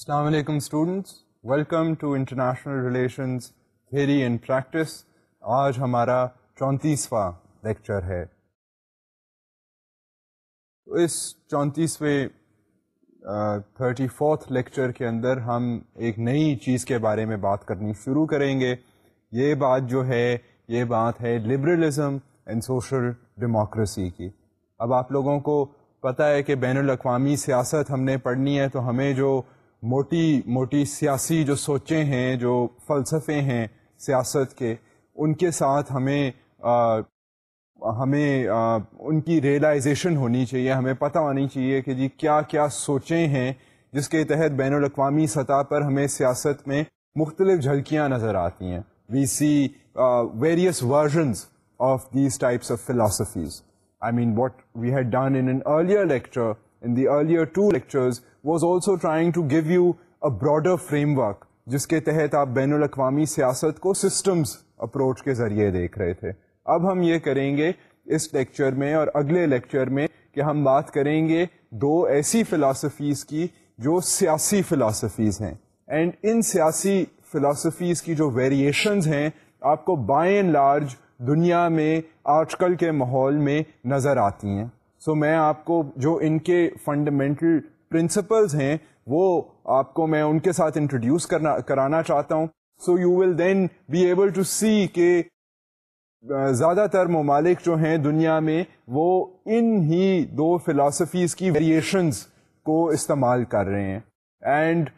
السلام علیکم students welcome to international relations theory and practice آج ہمارا چونتیسواں لیکچر ہے اس چونتیسویں تھرٹی فورتھ لیکچر کے اندر ہم ایک نئی چیز کے بارے میں بات کرنی شروع کریں گے یہ بات جو ہے یہ بات ہے لبرلزم اینڈ سوشل ڈیموکریسی کی اب آپ لوگوں کو پتہ ہے کہ بین الاقوامی سیاست ہم نے پڑھنی ہے تو ہمیں جو موٹی موٹی سیاسی جو سوچیں ہیں جو فلسفے ہیں سیاست کے ان کے ساتھ ہمیں آ, ہمیں آ, ان کی ریئلائزیشن ہونی چاہیے ہمیں پتہ ہونی چاہیے کہ جی کیا کیا سوچیں ہیں جس کے تحت بین الاقوامی سطح پر ہمیں سیاست میں مختلف جھلکیاں نظر آتی ہیں we see various versions of these types of philosophies I mean what we had done in earlier lecture in the earlier two lectures was also trying to give you a broader framework جس کے تحت آپ بین الاقوامی سیاست کو systems approach کے ذریعے دیکھ رہے تھے اب ہم یہ کریں گے اس لیکچر میں اور اگلے لیکچر میں کہ ہم بات کریں گے دو ایسی فلاسفیز کی جو سیاسی فلاسفیز ہیں اینڈ ان سیاسی فلاسفیز کی جو ویریشنز ہیں آپ کو بائیں لارج دنیا میں آج کل کے ماحول میں نظر آتی ہیں سو میں آپ کو جو ان کے فنڈامنٹل پرنسپلز ہیں وہ آپ کو میں ان کے ساتھ انٹروڈیوس کرنا کرانا چاہتا ہوں so you will then be able to see کہ زیادہ تر ممالک جو ہیں دنیا میں وہ ان ہی دو فلاسفیز کی ویریشنز کو استعمال کر رہے ہیں اینڈ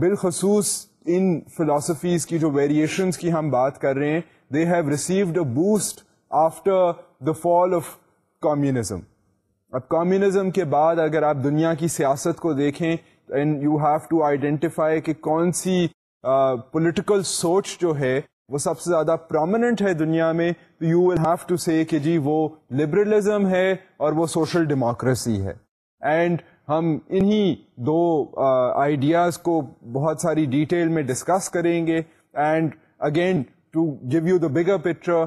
بالخصوص ان فلاسفیز کی جو ویریشنز کی ہم بات کر رہے ہیں they have received a boost after the fall of communism اب کمیونزم کے بعد اگر آپ دنیا کی سیاست کو دیکھیں یو ہیو ٹو آئیڈینٹیفائی کہ کون سی پولیٹیکل سوچ جو ہے وہ سب سے زیادہ پرومیننٹ ہے دنیا میں تو you will have to say کہ جی وہ لبرلزم ہے اور وہ سوشل ڈیموکریسی ہے اینڈ ہم انہی دو آئیڈیاز uh, کو بہت ساری ڈیٹیل میں ڈسکس کریں گے and again to give you the bigger picture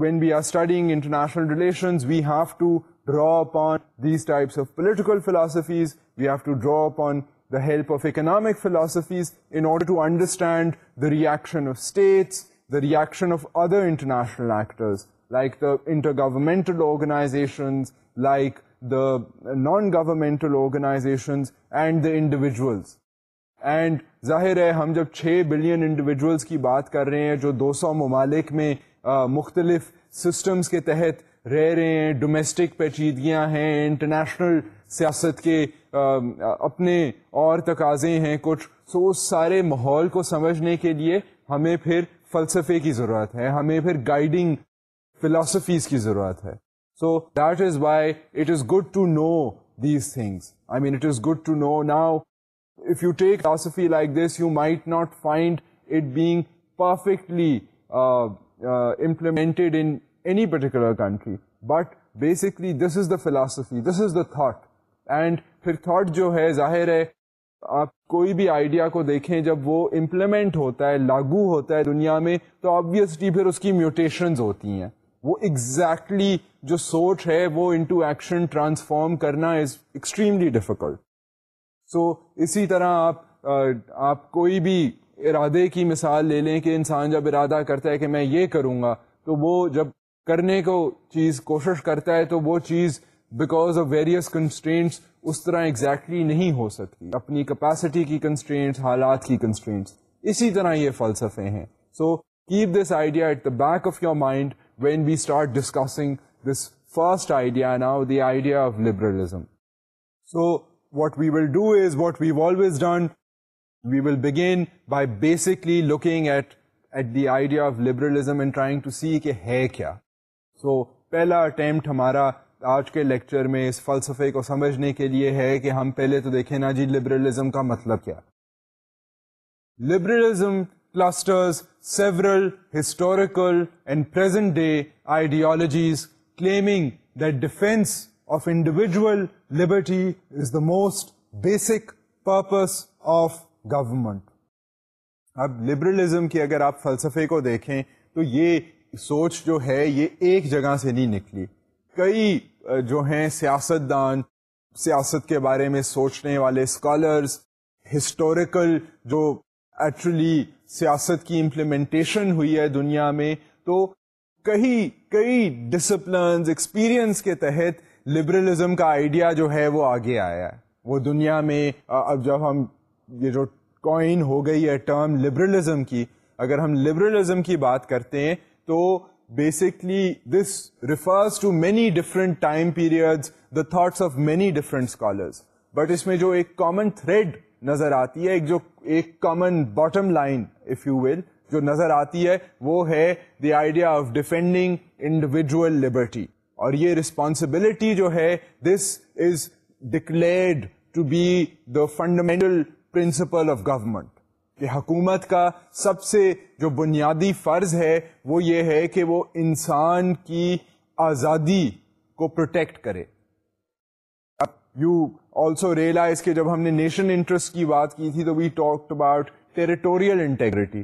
when we are studying international relations we have to drop on these types of political philosophies we have to drop on the help of economic philosophies in order to understand the reaction of states the reaction of other international actors like the intergovernmental organizations like the non governmental organizations and the individuals and ظاہر ہے ہم جب چھ billion individuals کی بات کر رہے ہیں جو دو سو ممالک میں مختلف سسٹمس کے تحت رہ رہے ہیں ڈومیسٹک پیچیدگیاں ہیں انٹرنیشنل سیاست کے اپنے اور تقاضے ہیں کچھ سو اس سارے ماحول کو سمجھنے کے لیے ہمیں پھر فلسفے کی ضرورت ہے ہمیں پھر گائیڈنگ فلاسفیز کی ضرورت ہے so that is why it is good to know these things I mean it is good to know now if you take philosophy like this you might not find it being perfectly implemented in any particular country. But basically this is the philosophy, this is the thought. And پھر thought جو ہے ظاہر ہے آپ کوئی بھی idea کو دیکھیں جب وہ امپلیمنٹ ہوتا ہے لاگو ہوتا ہے دنیا میں تو آبویسلی پھر اس کی میوٹیشنز ہوتی ہیں وہ ایگزیکٹلی exactly جو سوچ ہے وہ انٹو ایکشن ٹرانسفارم کرنا از ایکسٹریملی ڈیفیکلٹ سو اسی طرح آپ آپ کوئی بھی ارادے کی مثال لے لیں کہ انسان جب ارادہ کرتا ہے کہ میں یہ کروں گا تو وہ جب کرنے کو چیز کوشش کرتا ہے تو وہ چیز بیکاز آف ویریئس کنسٹرینٹس اس طرح ایگزیکٹلی exactly نہیں ہو سکتی اپنی کیپیسٹی کی کنسٹرینٹس حالات کی کنسٹرینٹس اسی طرح یہ فلسفے ہیں so keep this idea at the back of your mind when we start discussing this first idea now the idea of liberalism so what we will do is what always done we will begin by basically looking at at the idea of liberalism and trying to see کہ ہے کیا سو پہلا attempt ہمارا آج کے lecture میں اس فلسفے کو سمجھنے کے لیے ہے کہ ہم پہلے تو دیکھیں نا جی لبرلزم کا مطلب کیا liberalism several historical day ideologies claiming the defence of individual liberty is the most basic purpose of government اب لبرلزم کی اگر آپ فلسفے کو دیکھیں تو یہ سوچ جو ہے یہ ایک جگہ سے نہیں نکلی کئی جو ہیں سیاست دان سیاست کے بارے میں سوچنے والے اسکالرس ہسٹوریکل جو ایکچولی سیاست کی امپلیمنٹیشن ہوئی ہے دنیا میں تو کئی کئی ڈسپلنز ایکسپیرئنس کے تحت لبرلزم کا آئیڈیا جو ہے وہ آگے آیا ہے وہ دنیا میں اب جب ہم یہ جو کوائن ہو گئی ہے ٹرم لبرلزم کی اگر ہم لبرلزم کی بات کرتے ہیں تو basically this refers to many different time period the thoughts of many different scholars but اس میں جو ایک کامن تھریڈ نظر آتی ہے ایک جو ایک common bottom line if you will جو نظر آتی ہے وہ ہے the idea of defending individual liberty اور یہ رسپانسبلٹی جو ہے this is declared to be the fundamental principle of government کہ حکومت کا سب سے جو بنیادی فرض ہے وہ یہ ہے کہ وہ انسان کی آزادی کو پروٹیکٹ کرے اب یو آلسو ریئلائز کہ جب ہم نے نیشن انٹرسٹ کی بات کی تھی تو we talk about territorial integrity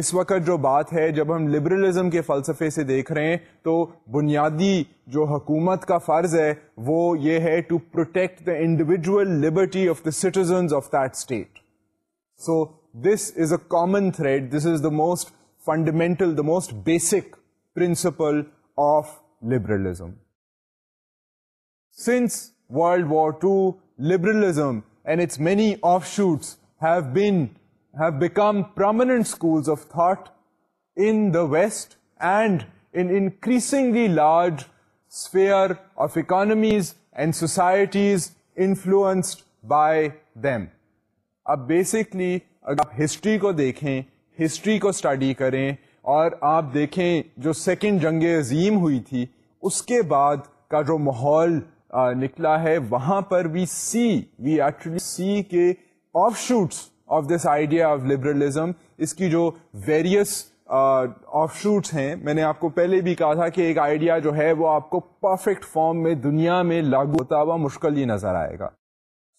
اس وقت جو بات ہے جب ہم لبرلزم کے فلسفے سے دیکھ رہے ہیں تو بنیادی جو حکومت کا فرض ہے وہ یہ ہے to protect the individual liberty of the citizens of that state so This is a common thread. This is the most fundamental, the most basic principle of liberalism. Since World War II, liberalism and its many offshoots have become prominent schools of thought in the West and in increasingly large sphere of economies and societies influenced by them. Basically, اگر آپ history کو دیکھیں history کو study کریں اور آپ دیکھیں جو سیکنڈ جنگ عظیم ہوئی تھی اس کے بعد کا جو ماحول نکلا ہے وہاں پر we see we actually see کے offshoots of this idea of liberalism اس کی جو ویریئس آف شوٹس ہیں میں نے آپ کو پہلے بھی کہا تھا کہ ایک آئیڈیا جو ہے وہ آپ کو پرفیکٹ فارم میں دنیا میں لاگو ہوتا ہوا مشکل ہی نظر آئے گا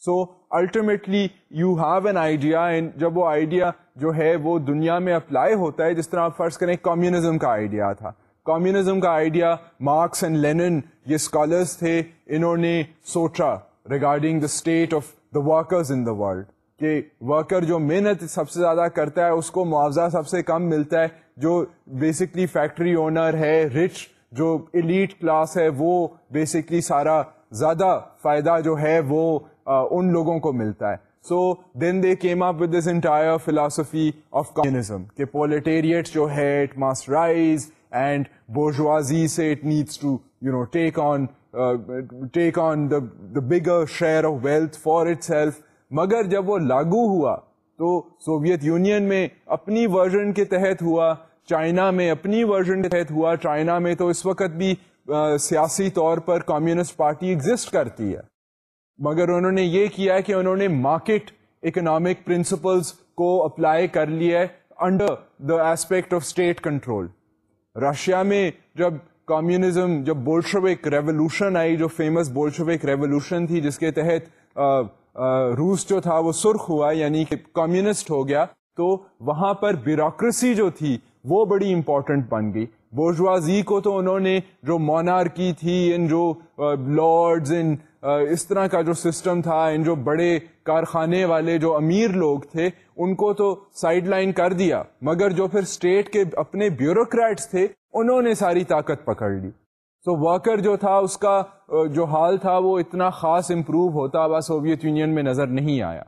so so, ultimately you have an idea and جب وہ آئیڈیا جو ہے وہ دنیا میں اپلائی ہوتا ہے جس طرح آپ فرض کریں کمیونزم کا آئیڈیا تھا کمیونزم کا آئیڈیا مارکس اینڈ لینن یہ اسکالرس تھے انہوں نے سوچا regarding the state of the workers in the world کہ ورکر جو محنت سب سے زیادہ کرتا ہے اس کو معاوضہ سب سے کم ملتا ہے جو بیسکلی فیکٹری اونر ہے رچ جو ایلیٹ کلاس ہے وہ بیسکلی سارا زیادہ فائدہ جو ہے وہ ان لوگوں کو ملتا ہے so then they came up with this entire philosophy of communism کہ پولیٹیریٹ جو ہے it it rise and say needs to you know take take on on the the bigger share of wealth for itself مگر جب وہ لاگو ہوا تو Soviet Union میں اپنی ورژن کے تحت ہوا چائنا میں اپنی ورژن کے تحت ہوا چائنا میں تو اس وقت بھی سیاسی طور پر کمیونسٹ پارٹی ایگزسٹ کرتی ہے مگر انہوں نے یہ کیا کہ انہوں نے مارکیٹ اکنامک پرنسپلس کو اپلائی کر لیا ہے under the aspect of state control Russia میں جب کمیونزم جب بولشوک ریولوشن آئی جو فیمس بولشوک ریولوشن تھی جس کے تحت روس جو تھا وہ سرخ ہوا یعنی کہ کمیونسٹ ہو گیا تو وہاں پر بیوروکریسی جو تھی وہ بڑی امپورٹنٹ بن گئی بورجوازی کو تو انہوں نے جو مونارکی تھی ان جو لارڈز ان اس طرح کا جو سسٹم تھا ان جو بڑے کارخانے والے جو امیر لوگ تھے ان کو تو سائڈ لائن کر دیا مگر جو پھر اسٹیٹ کے اپنے بیوروکریٹس تھے انہوں نے ساری طاقت پکڑ لی سو ورکر جو تھا اس کا جو حال تھا وہ اتنا خاص امپروو ہوتا ہوا سوویت یونین میں نظر نہیں آیا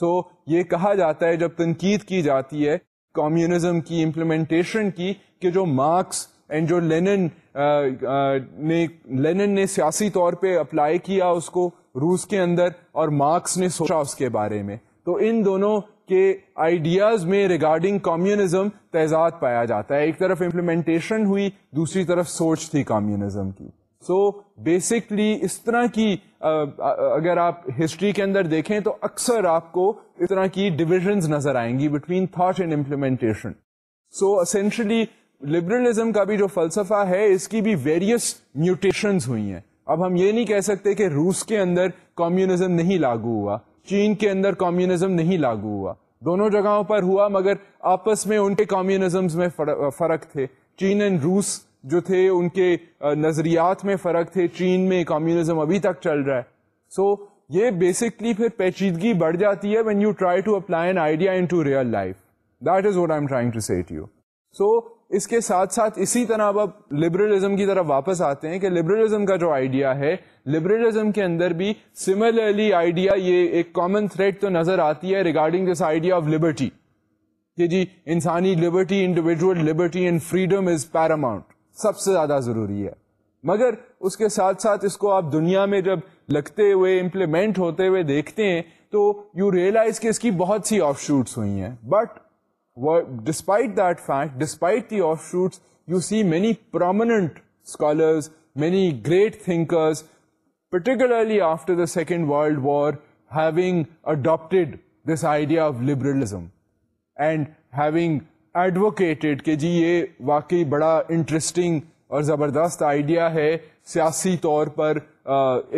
سو یہ کہا جاتا ہے جب تنقید کی جاتی ہے کمیونزم کی امپلیمنٹیشن کی کہ جو مارکس اینڈ جو لینن نے لینن نے سیاسی طور پہ اپلائی کیا اس کو روس کے اندر اور مارکس نے سوچا اس کے بارے میں تو ان دونوں کے آئیڈیاز میں ریگارڈنگ کامیونزم تعزاد پایا جاتا ہے ایک طرف امپلیمنٹیشن ہوئی دوسری طرف سوچ تھی کامیونزم کی سو so, بیسکلی اس طرح کی اگر آپ ہسٹری کے اندر دیکھیں تو اکثر آپ کو اس طرح کی ڈویژنز نظر آئیں گی between thought and implementation so essentially liberalism کا بھی جو فلسفہ ہے اس کی بھی ویریس میوٹیشنز ہوئی ہیں اب ہم یہ نہیں کہہ سکتے کہ روس کے اندر کمیونزم نہیں لاگو ہوا چین کے اندر کمیونزم نہیں لاگو ہوا دونوں جگہوں پر ہوا مگر آپس میں ان کے کمیونزمز میں فرق تھے چین اینڈ روس جو تھے ان کے نظریات میں فرق تھے چین میں کمیونزم ابھی تک چل رہا ہے سو so, یہ بیسکلی پھر پیچیدگی بڑھ جاتی ہے when you try to apply an idea into real life that is what I am trying to set you so اس کے ساتھ ساتھ اسی طرح اب اب لبرلزم کی طرف واپس آتے ہیں کہ لبرلزم کا جو آئیڈیا ہے لبرلزم کے اندر بھی سملرلی آئیڈیا یہ ایک کامن تھریڈ تو نظر آتی ہے regarding this idea of liberty کہ جی انسانی liberty individual liberty and freedom is paramount سب سے زیادہ ضروری ہے مگر اس کے ساتھ ساتھ اس کو آپ دنیا میں جب لگتے ہوئے امپلیمنٹ ہوتے ہوئے دیکھتے ہیں تو یو ریئلائز کہ اس کی بہت سی آف شوٹس ہوئی ہیں but despite that fact despite the offshoots you see many scholars, many great thinkers, particularly after the second World war having adapted this idea of liberalism and having advocated کہ جی یہ واقعی بڑا interesting اور زبردست idea ہے سیاسی طور پر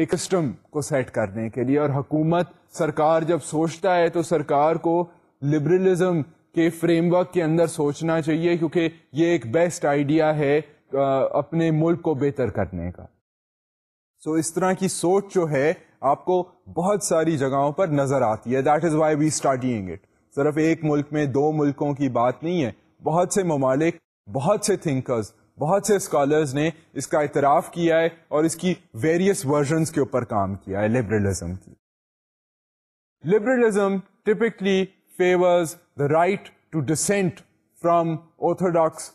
ایک سسٹم کو سیٹ کرنے کے لیے اور حکومت سرکار جب سوچتا ہے تو سرکار کو لبرلزم کے فریم ورک کے اندر سوچنا چاہیے کیونکہ یہ ایک بیسٹ آئیڈیا ہے اپنے ملک کو بہتر کرنے کا سو so, اس طرح کی سوچ جو ہے آپ کو بہت ساری جگہوں پر نظر آتی ہے that is why we starting it صرف ایک ملک میں دو ملکوں کی بات نہیں ہے بہت سے ممالک بہت سے تھنکرز بہت سے اسکالرز نے اس کا اعتراف کیا ہے اور اس کی ویریس ورژنس کے اوپر کام کیا ہے لبرلزم کی liberalism typically favours the right to dissent from orthodox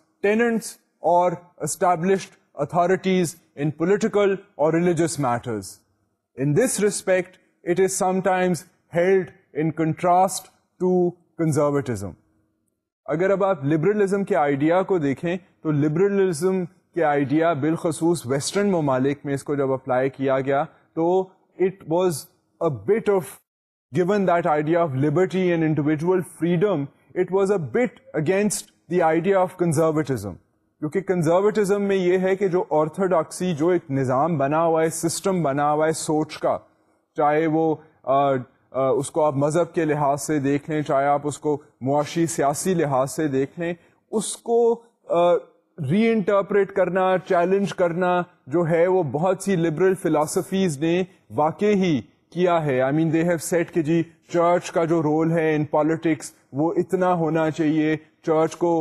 اور اسٹیبلشڈ اتھارٹیز ان پولیٹیکل اور religious matters in this respect it is sometimes held in contrast to conservatism اگر اب آپ لبرلزم کے آئیڈیا کو دیکھیں تو لبرلزم کے آئیڈیا بالخصوص ویسٹرن ممالک میں اس کو جب اپلائی کیا گیا تو it was a bit of given that idea of liberty and individual freedom it was a bit against the idea of conservatism کیونکہ کنزرویٹزم میں یہ ہے کہ جو آرتھوڈاکسی جو ایک نظام بنا ہوا ہے سسٹم بنا ہوا ہے سوچ کا چاہے وہ اس کو آپ مذہب کے لحاظ سے دیکھ لیں چاہے آپ اس کو معاشی سیاسی لحاظ سے دیکھ لیں اس کو ری انٹرپریٹ کرنا چیلنج کرنا جو ہے وہ بہت سی لبرل فلاسفیز نے واقع ہی کیا ہے I mean they have set کہ جی چرچ کا جو رول ہے ان پالیٹکس وہ اتنا ہونا چاہیے چرچ کو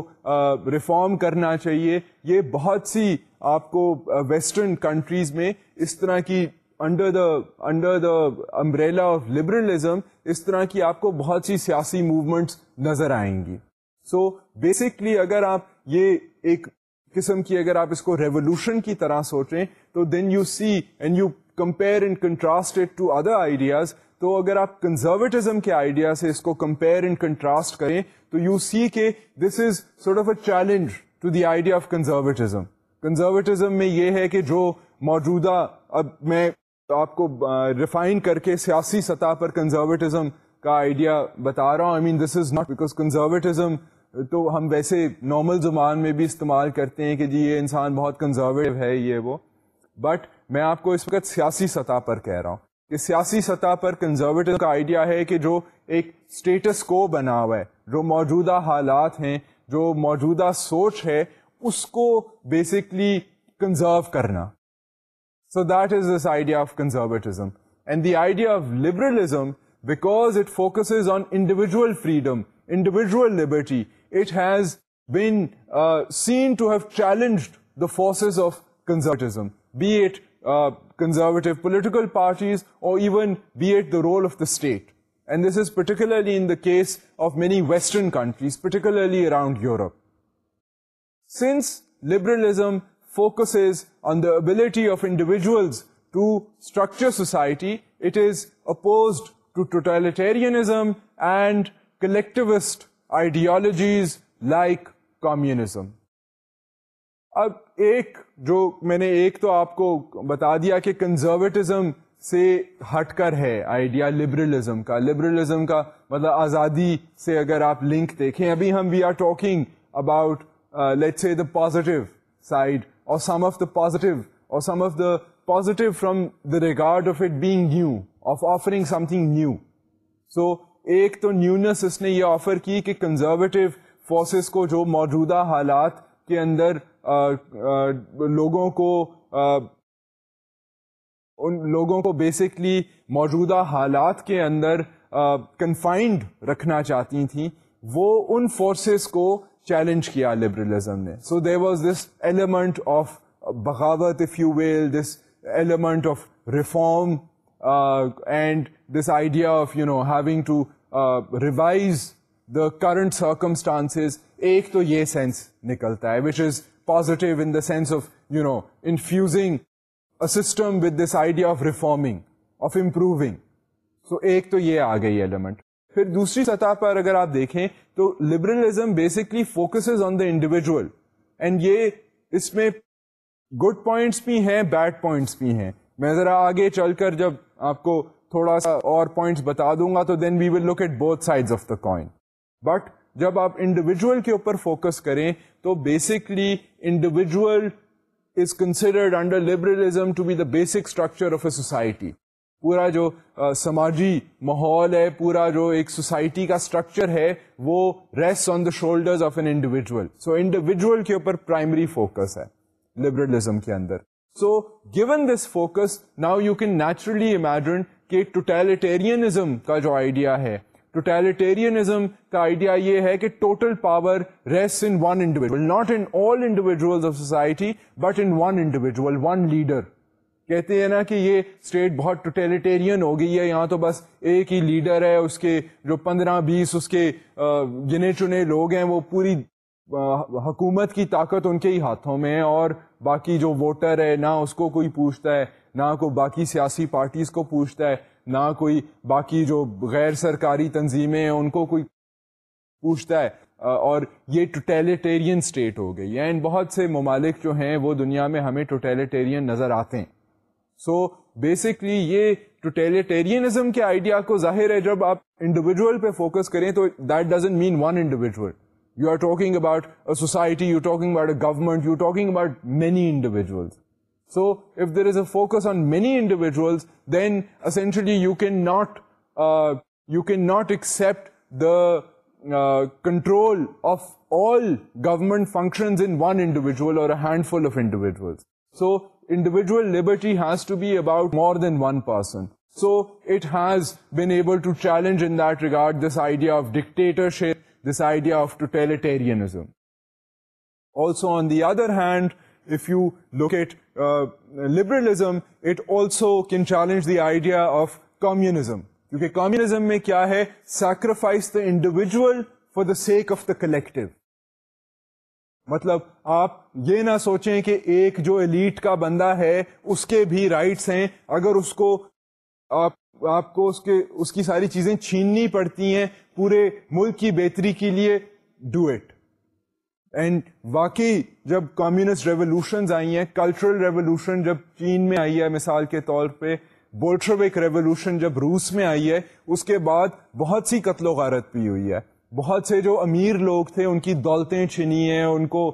ریفارم uh, کرنا چاہیے یہ بہت سی آپ کو ویسٹرن uh, کنٹریز میں اس طرح کی under the under the umbrella of liberalism اس طرح کی آپ کو بہت سی سیاسی موومنٹس نظر آئیں گی سو بیسکلی اگر آپ یہ ایک قسم کی اگر آپ اس کو ریولیوشن کی طرح سوچیں تو then you see and you compare and contrasted to other ideas تو اگر آپ کنزرویٹزم کے آئیڈیا سے اس کو کمپیئر اینڈ کنٹراسٹ کریں تو یو سی کہ this is sort of a challenge to the idea of conservatism conservatism میں یہ ہے کہ جو موجودہ اب میں آپ کو ریفائن کر کے سیاسی سطح پر کنزرویٹزم کا آئیڈیا بتا رہا ہوں I mean this is not because conservatism تو ہم ویسے نارمل زبان میں بھی استعمال کرتے ہیں کہ جی یہ انسان بہت کنزرویٹو ہے یہ وہ بٹ میں آپ کو اس وقت سیاسی سطح پر کہہ رہا ہوں کہ سیاسی سطح پر کنزرویٹو کا آئیڈیا ہے کہ جو ایک اسٹیٹس کو بنا ہوا ہے جو موجودہ حالات ہیں جو موجودہ سوچ ہے اس کو بیسکلی کنزرو کرنا so that is this idea of conservatism and the idea of liberalism because it on individual freedom individual liberty it has been seen to have challenged the forces of conservatism be at Uh, conservative political parties, or even be it the role of the state. And this is particularly in the case of many Western countries, particularly around Europe. Since liberalism focuses on the ability of individuals to structure society, it is opposed to totalitarianism and collectivist ideologies like communism. اب ایک جو میں نے ایک تو آپ کو بتا دیا کہ کنزرویٹزم سے ہٹ کر ہے آئیڈیا لبرلزم کا لبرلزم کا مطلب آزادی سے اگر آپ لنک دیکھیں ابھی ہم we are talking about let say the positive side اور سم آف دا پازیٹیو اور some of the positive from the regard of it being new of offering something new so ایک تو نیونس اس نے یہ آفر کی کہ conservative forces کو جو موجودہ حالات کے اندر لوگوں کو ان لوگوں کو بیسکلی موجودہ حالات کے اندر کنفائنڈ رکھنا چاہتی تھیں وہ ان فورسز کو چیلنج کیا لبرلزم نے so there was this element of بغاوت if you will this element of reform and this idea of you know having to revise the current circumstances ایک تو یہ سینس نکلتا ہے وچ از پازیٹوسنگ ریفارمنگ ایک تو یہ آ گئی ایلیمنٹ دوسری سطح پر اگر آپ دیکھیں تو liberalism basically focus on the individual and یہ اس میں گڈ پوائنٹس بھی ہیں بیڈ پوائنٹس بھی ہیں میں ذرا آگے چل کر جب آپ کو تھوڑا سا اور پوائنٹ بتا دوں گا تو then we will look at both side of the coin but جب آپ انڈیویجل کے اوپر فوکس کریں تو basically individual is considered under liberalism to be the basic structure of a society پورا جو سماجی ماحول ہے پورا جو ایک سوسائٹی کا اسٹرکچر ہے وہ rest on the shoulders of an individual so individual کے اوپر پرائمری فوکس ہے لبرلزم کے اندر so given this focus now you can naturally imagine کہ ٹوٹیلیٹیرینزم کا جو آئیڈیا ہے ٹوٹیلیٹیرینزم کا آئیڈیا یہ ہے کہ total power in one individual not in all individual of society but in one individual one leader کہتے ہیں نا کہ یہ اسٹیٹ بہت ٹوٹیلیٹیرین ہو گئی ہے یہاں تو بس ایک ہی لیڈر ہے اس کے جو پندرہ بیس اس کے گنے چنے لوگ ہیں وہ پوری حکومت کی طاقت ان کے ہی ہاتھوں میں ہے اور باقی جو ووٹر ہے نہ اس کو کوئی پوچھتا ہے نہ کوئی باقی سیاسی پارٹیز کو پوچھتا ہے نہ کوئی باقی جو غیر سرکاری تنظیمیں ہیں ان کو کوئی پوچھتا ہے اور یہ ٹوٹیلیٹیرین اسٹیٹ ہو گئی یعنی بہت سے ممالک جو ہیں وہ دنیا میں ہمیں ٹوٹیلیٹیرین نظر آتے ہیں سو بیسکلی یہ ٹوٹیلیٹیرینزم کے آئیڈیا کو ظاہر ہے جب آپ انڈیویجول پہ فوکس کریں تو that doesn't mean one individual you are talking about society you talking about a government you talking about many individuals So if there is a focus on many individuals, then essentially you cannot uh, accept the uh, control of all government functions in one individual or a handful of individuals. So individual liberty has to be about more than one person. So it has been able to challenge in that regard this idea of dictatorship, this idea of totalitarianism. Also, on the other hand, if you look at uh, liberalism, it also can challenge the idea of communism. Because communism mein kya hai? Sacrifice the individual for the sake of the collective. مطلب آپ یہ نہ سوچیں کہ ایک جو elite کا بندہ ہے اس کے بھی رائٹس ہیں اگر اس کو آپ آپ کو اس کے اس کی ساری چیزیں چھیننی پڑتی ہیں پورے ملک کی بہتری کے لیے ڈو اٹ اینڈ واقعی جب کمیونسٹ ریولیوشن آئی ہیں کلچرل ریولیوشن جب چین میں آئی ہے مثال کے طور پہ بولٹروک ریولیوشن جب روس میں آئی ہے اس کے بعد بہت سی قتل و غارت بھی ہوئی ہے بہت سے جو امیر لوگ تھے ان کی دولتیں چھنی ہیں ان کو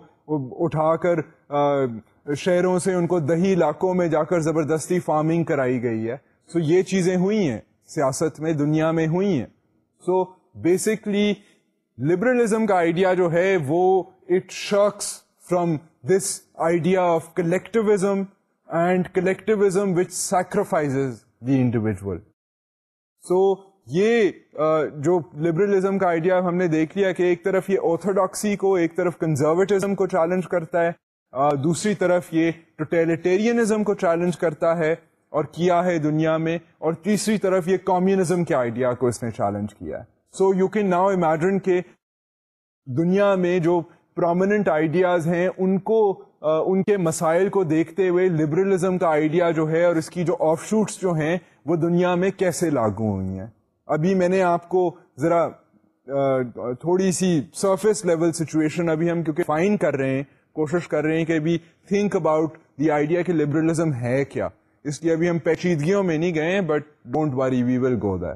اٹھا کر شہروں سے ان کو دہی علاقوں میں جا کر زبردستی فارمنگ کرائی گئی ہے سو یہ چیزیں ہوئی ہیں سیاست میں دنیا میں ہوئی ہیں سو بیسکلی لبرلزم کا آئیڈیا جو ہے وہ it shucks this this idea of collectivism and which sacrifices the individual. So یہ جو لبرلزم کا آئیڈیا ہم نے دیکھ لیا کہ ایک طرف یہ آرتھوڈاکسی کو ایک طرف کنزرویٹزم کو چیلنج کرتا ہے دوسری طرف یہ ٹوٹیلیٹیرینزم کو چیلنج کرتا ہے اور کیا ہے دنیا میں اور تیسری طرف یہ کمیونزم کے آئیڈیا کو اس نے چیلنج کیا ہے so you can now imagine کہ دنیا میں جو پرومیننٹ آئیڈیاز ہیں ان کو ان کے مسائل کو دیکھتے ہوئے لبرلزم کا آئیڈیا جو ہے اور اس کی جو آف شوٹس جو ہیں وہ دنیا میں کیسے لاگو ہوئی ہیں ابھی میں نے آپ کو ذرا تھوڑی سی سرفیس لیول سچویشن ابھی ہم کیونکہ فائن کر رہے ہیں کوشش کر رہے ہیں کہ ابھی تھنک اباؤٹ دی آئیڈیا کہ لبرلزم ہے کیا اس لیے ابھی ہم پیچیدگیوں میں نہیں گئے but don't worry we will go the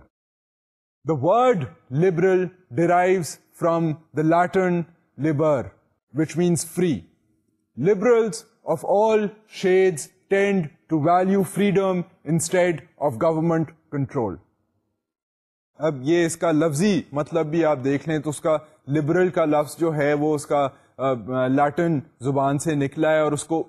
word liberal derives from the Latin liber, which means free Liberals of all shades tend to value freedom instead of government control اب یہ اس کا لفظی مطلب بھی آپ دیکھ لیں تو اس کا لبرل کا لفظ جو ہے وہ اس کا لیٹن زبان سے نکلا ہے اور اس کو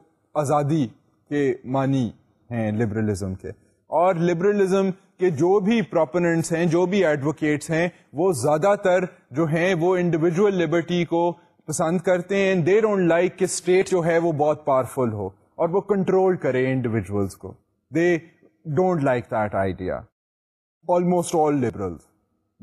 آزادی کے معنی ہیں لبرلزم کے اور لبرلزم کے جو بھی پروپوننٹس ہیں جو بھی ایڈوکیٹس ہیں وہ زیادہ تر جو ہیں وہ انڈیویجول لبرٹی کو پسند کرتے ہیں دے ڈونٹ لائک کہ اسٹیٹ جو ہے وہ بہت پاورفل ہو اور وہ کنٹرول کرے انڈیویجولس کو they don't like that idea almost all liberal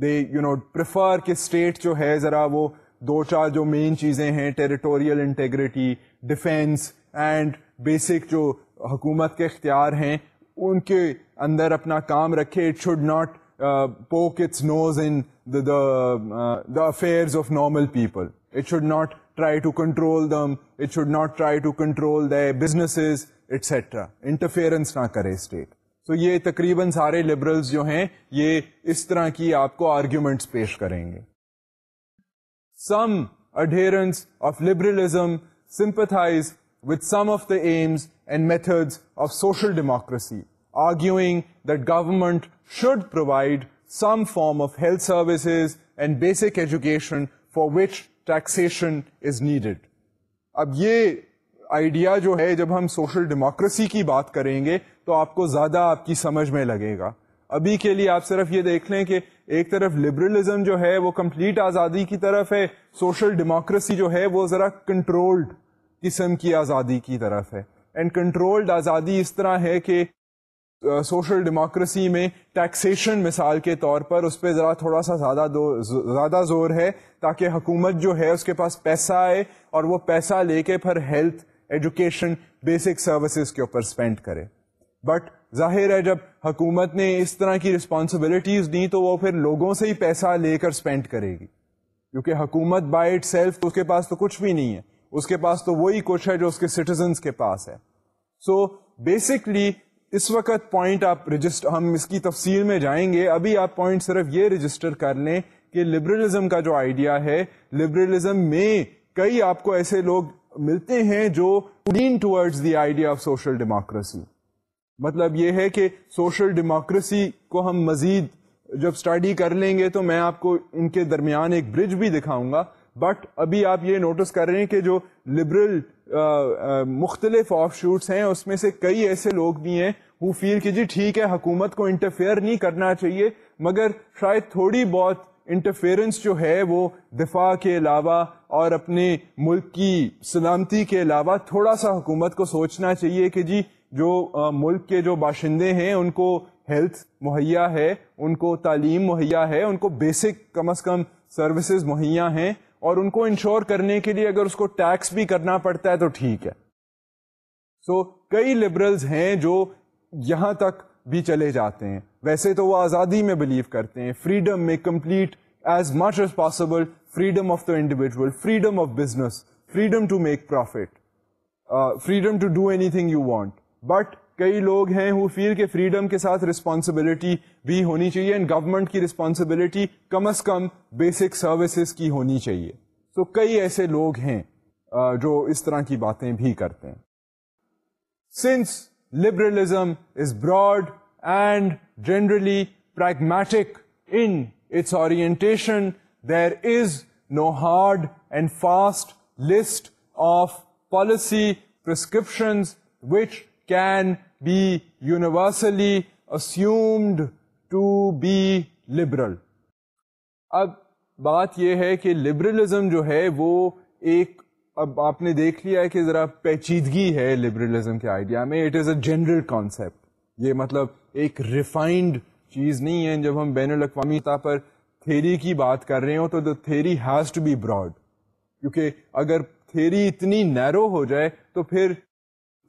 they you know prefer کہ اسٹیٹ جو ہے ذرا وہ دو چار جو مین چیزیں ہیں territorial integrity defence and basic جو حکومت کے اختیار ہیں ان کے اندر اپنا کام رکھے it should not poke its nose in the affairs of normal people it should not try to control them it should not try to control the business etcetera interference نہ کرے اسٹیٹ سو یہ تقریباً سارے liberal جو ہیں یہ اس طرح کی آپ کو آرگیومنٹس پیش کریں گے some adherents of liberalism sympathise with some of the aims and methods of social democracy arguing that government should provide some form of health services and basic education for which taxation is needed اب یہ idea جو ہے جب ہم social democracy کی بات کریں گے تو آپ کو زیادہ آپ کی سمجھ میں لگے گا ابھی کے لیے آپ صرف یہ دیکھ لیں کہ ایک طرف لبرلزم جو ہے وہ کمپلیٹ آزادی کی طرف ہے سوشل ڈیموکریسی جو ہے وہ ذرا کنٹرولڈ قسم کی آزادی کی طرف ہے اینڈ کنٹرولڈ آزادی اس طرح ہے کہ سوشل ڈیموکریسی میں ٹیکسیشن مثال کے طور پر اس پہ ذرا تھوڑا سا زیادہ زیادہ زور ہے تاکہ حکومت جو ہے اس کے پاس پیسہ آئے اور وہ پیسہ لے کے پھر ہیلتھ ایجوکیشن بیسک سروسز کے اوپر اسپینڈ کرے بٹ ظاہر ہے جب حکومت نے اس طرح کی رسپانسبلٹیز دیں تو وہ پھر لوگوں سے ہی پیسہ لے کر اسپینڈ کرے گی کیونکہ حکومت بائی اٹ سیلف اس کے پاس تو کچھ بھی نہیں ہے اس کے پاس تو وہی کچھ ہے جو اس کے سٹیزنس کے پاس ہے سو بیسکلی اس وقت پوائنٹ آپ رجسٹر ہم اس کی تفصیل میں جائیں گے ابھی آپ پوائنٹ صرف یہ رجسٹر کر لیں کہ لبرلزم کا جو آئیڈیا ہے لبرلزم میں کئی آپ کو ایسے لوگ ملتے ہیں جو lean the idea of social democracy مطلب یہ ہے کہ سوشل ڈیموکریسی کو ہم مزید جب اسٹڈی کر لیں گے تو میں آپ کو ان کے درمیان ایک برج بھی دکھاؤں گا بٹ ابھی آپ یہ نوٹس کر رہے ہیں کہ جو لبرل مختلف آف شوٹس ہیں اس میں سے کئی ایسے لوگ بھی ہیں وہ فیل کہ جی ٹھیک ہے حکومت کو انٹرفیئر نہیں کرنا چاہیے مگر شاید تھوڑی بہت انٹرفیئرنس جو ہے وہ دفاع کے علاوہ اور اپنے ملک کی سلامتی کے علاوہ تھوڑا سا حکومت کو سوچنا چاہیے کہ جی جو ملک کے جو باشندے ہیں ان کو ہیلتھ مہیا ہے ان کو تعلیم مہیا ہے ان کو بیسک کم از کم سروسز مہیا ہیں اور ان کو انشور کرنے کے لیے اگر اس کو ٹیکس بھی کرنا پڑتا ہے تو ٹھیک ہے سو so, کئی لبرلز ہیں جو یہاں تک بھی چلے جاتے ہیں ویسے تو وہ آزادی میں بلیو کرتے ہیں فریڈم میں complete as much as possible freedom of the individual freedom of business freedom to make profit freedom to do anything you want but کئی لوگ ہیں وہ فیل کے فریڈم کے ساتھ رسپانسبلٹی بھی ہونی چاہیے اینڈ گورمنٹ کی رسپانسبلٹی کم از کم بیسک سروسز کی ہونی چاہیے سو کئی ایسے لوگ ہیں جو اس طرح کی باتیں بھی کرتے ہیں since liberalism is broad and generally pragmatic in its orientation there is no hard and fast list of policy prescriptions which can be assumed to be liberal اب بات یہ ہے کہ لبرلزم جو ہے وہ ایک اب آپ نے دیکھ لیا ہے کہ ذرا پیچیدگی ہے لبرلزم کے آئیڈیا میں it is a general concept یہ مطلب ایک ریفائنڈ چیز نہیں ہے جب ہم بین الاقوامی طور پر تھیری کی بات کر رہے ہوں تو the theory has to be broad کیونکہ اگر تھیری اتنی نیرو ہو جائے تو پھر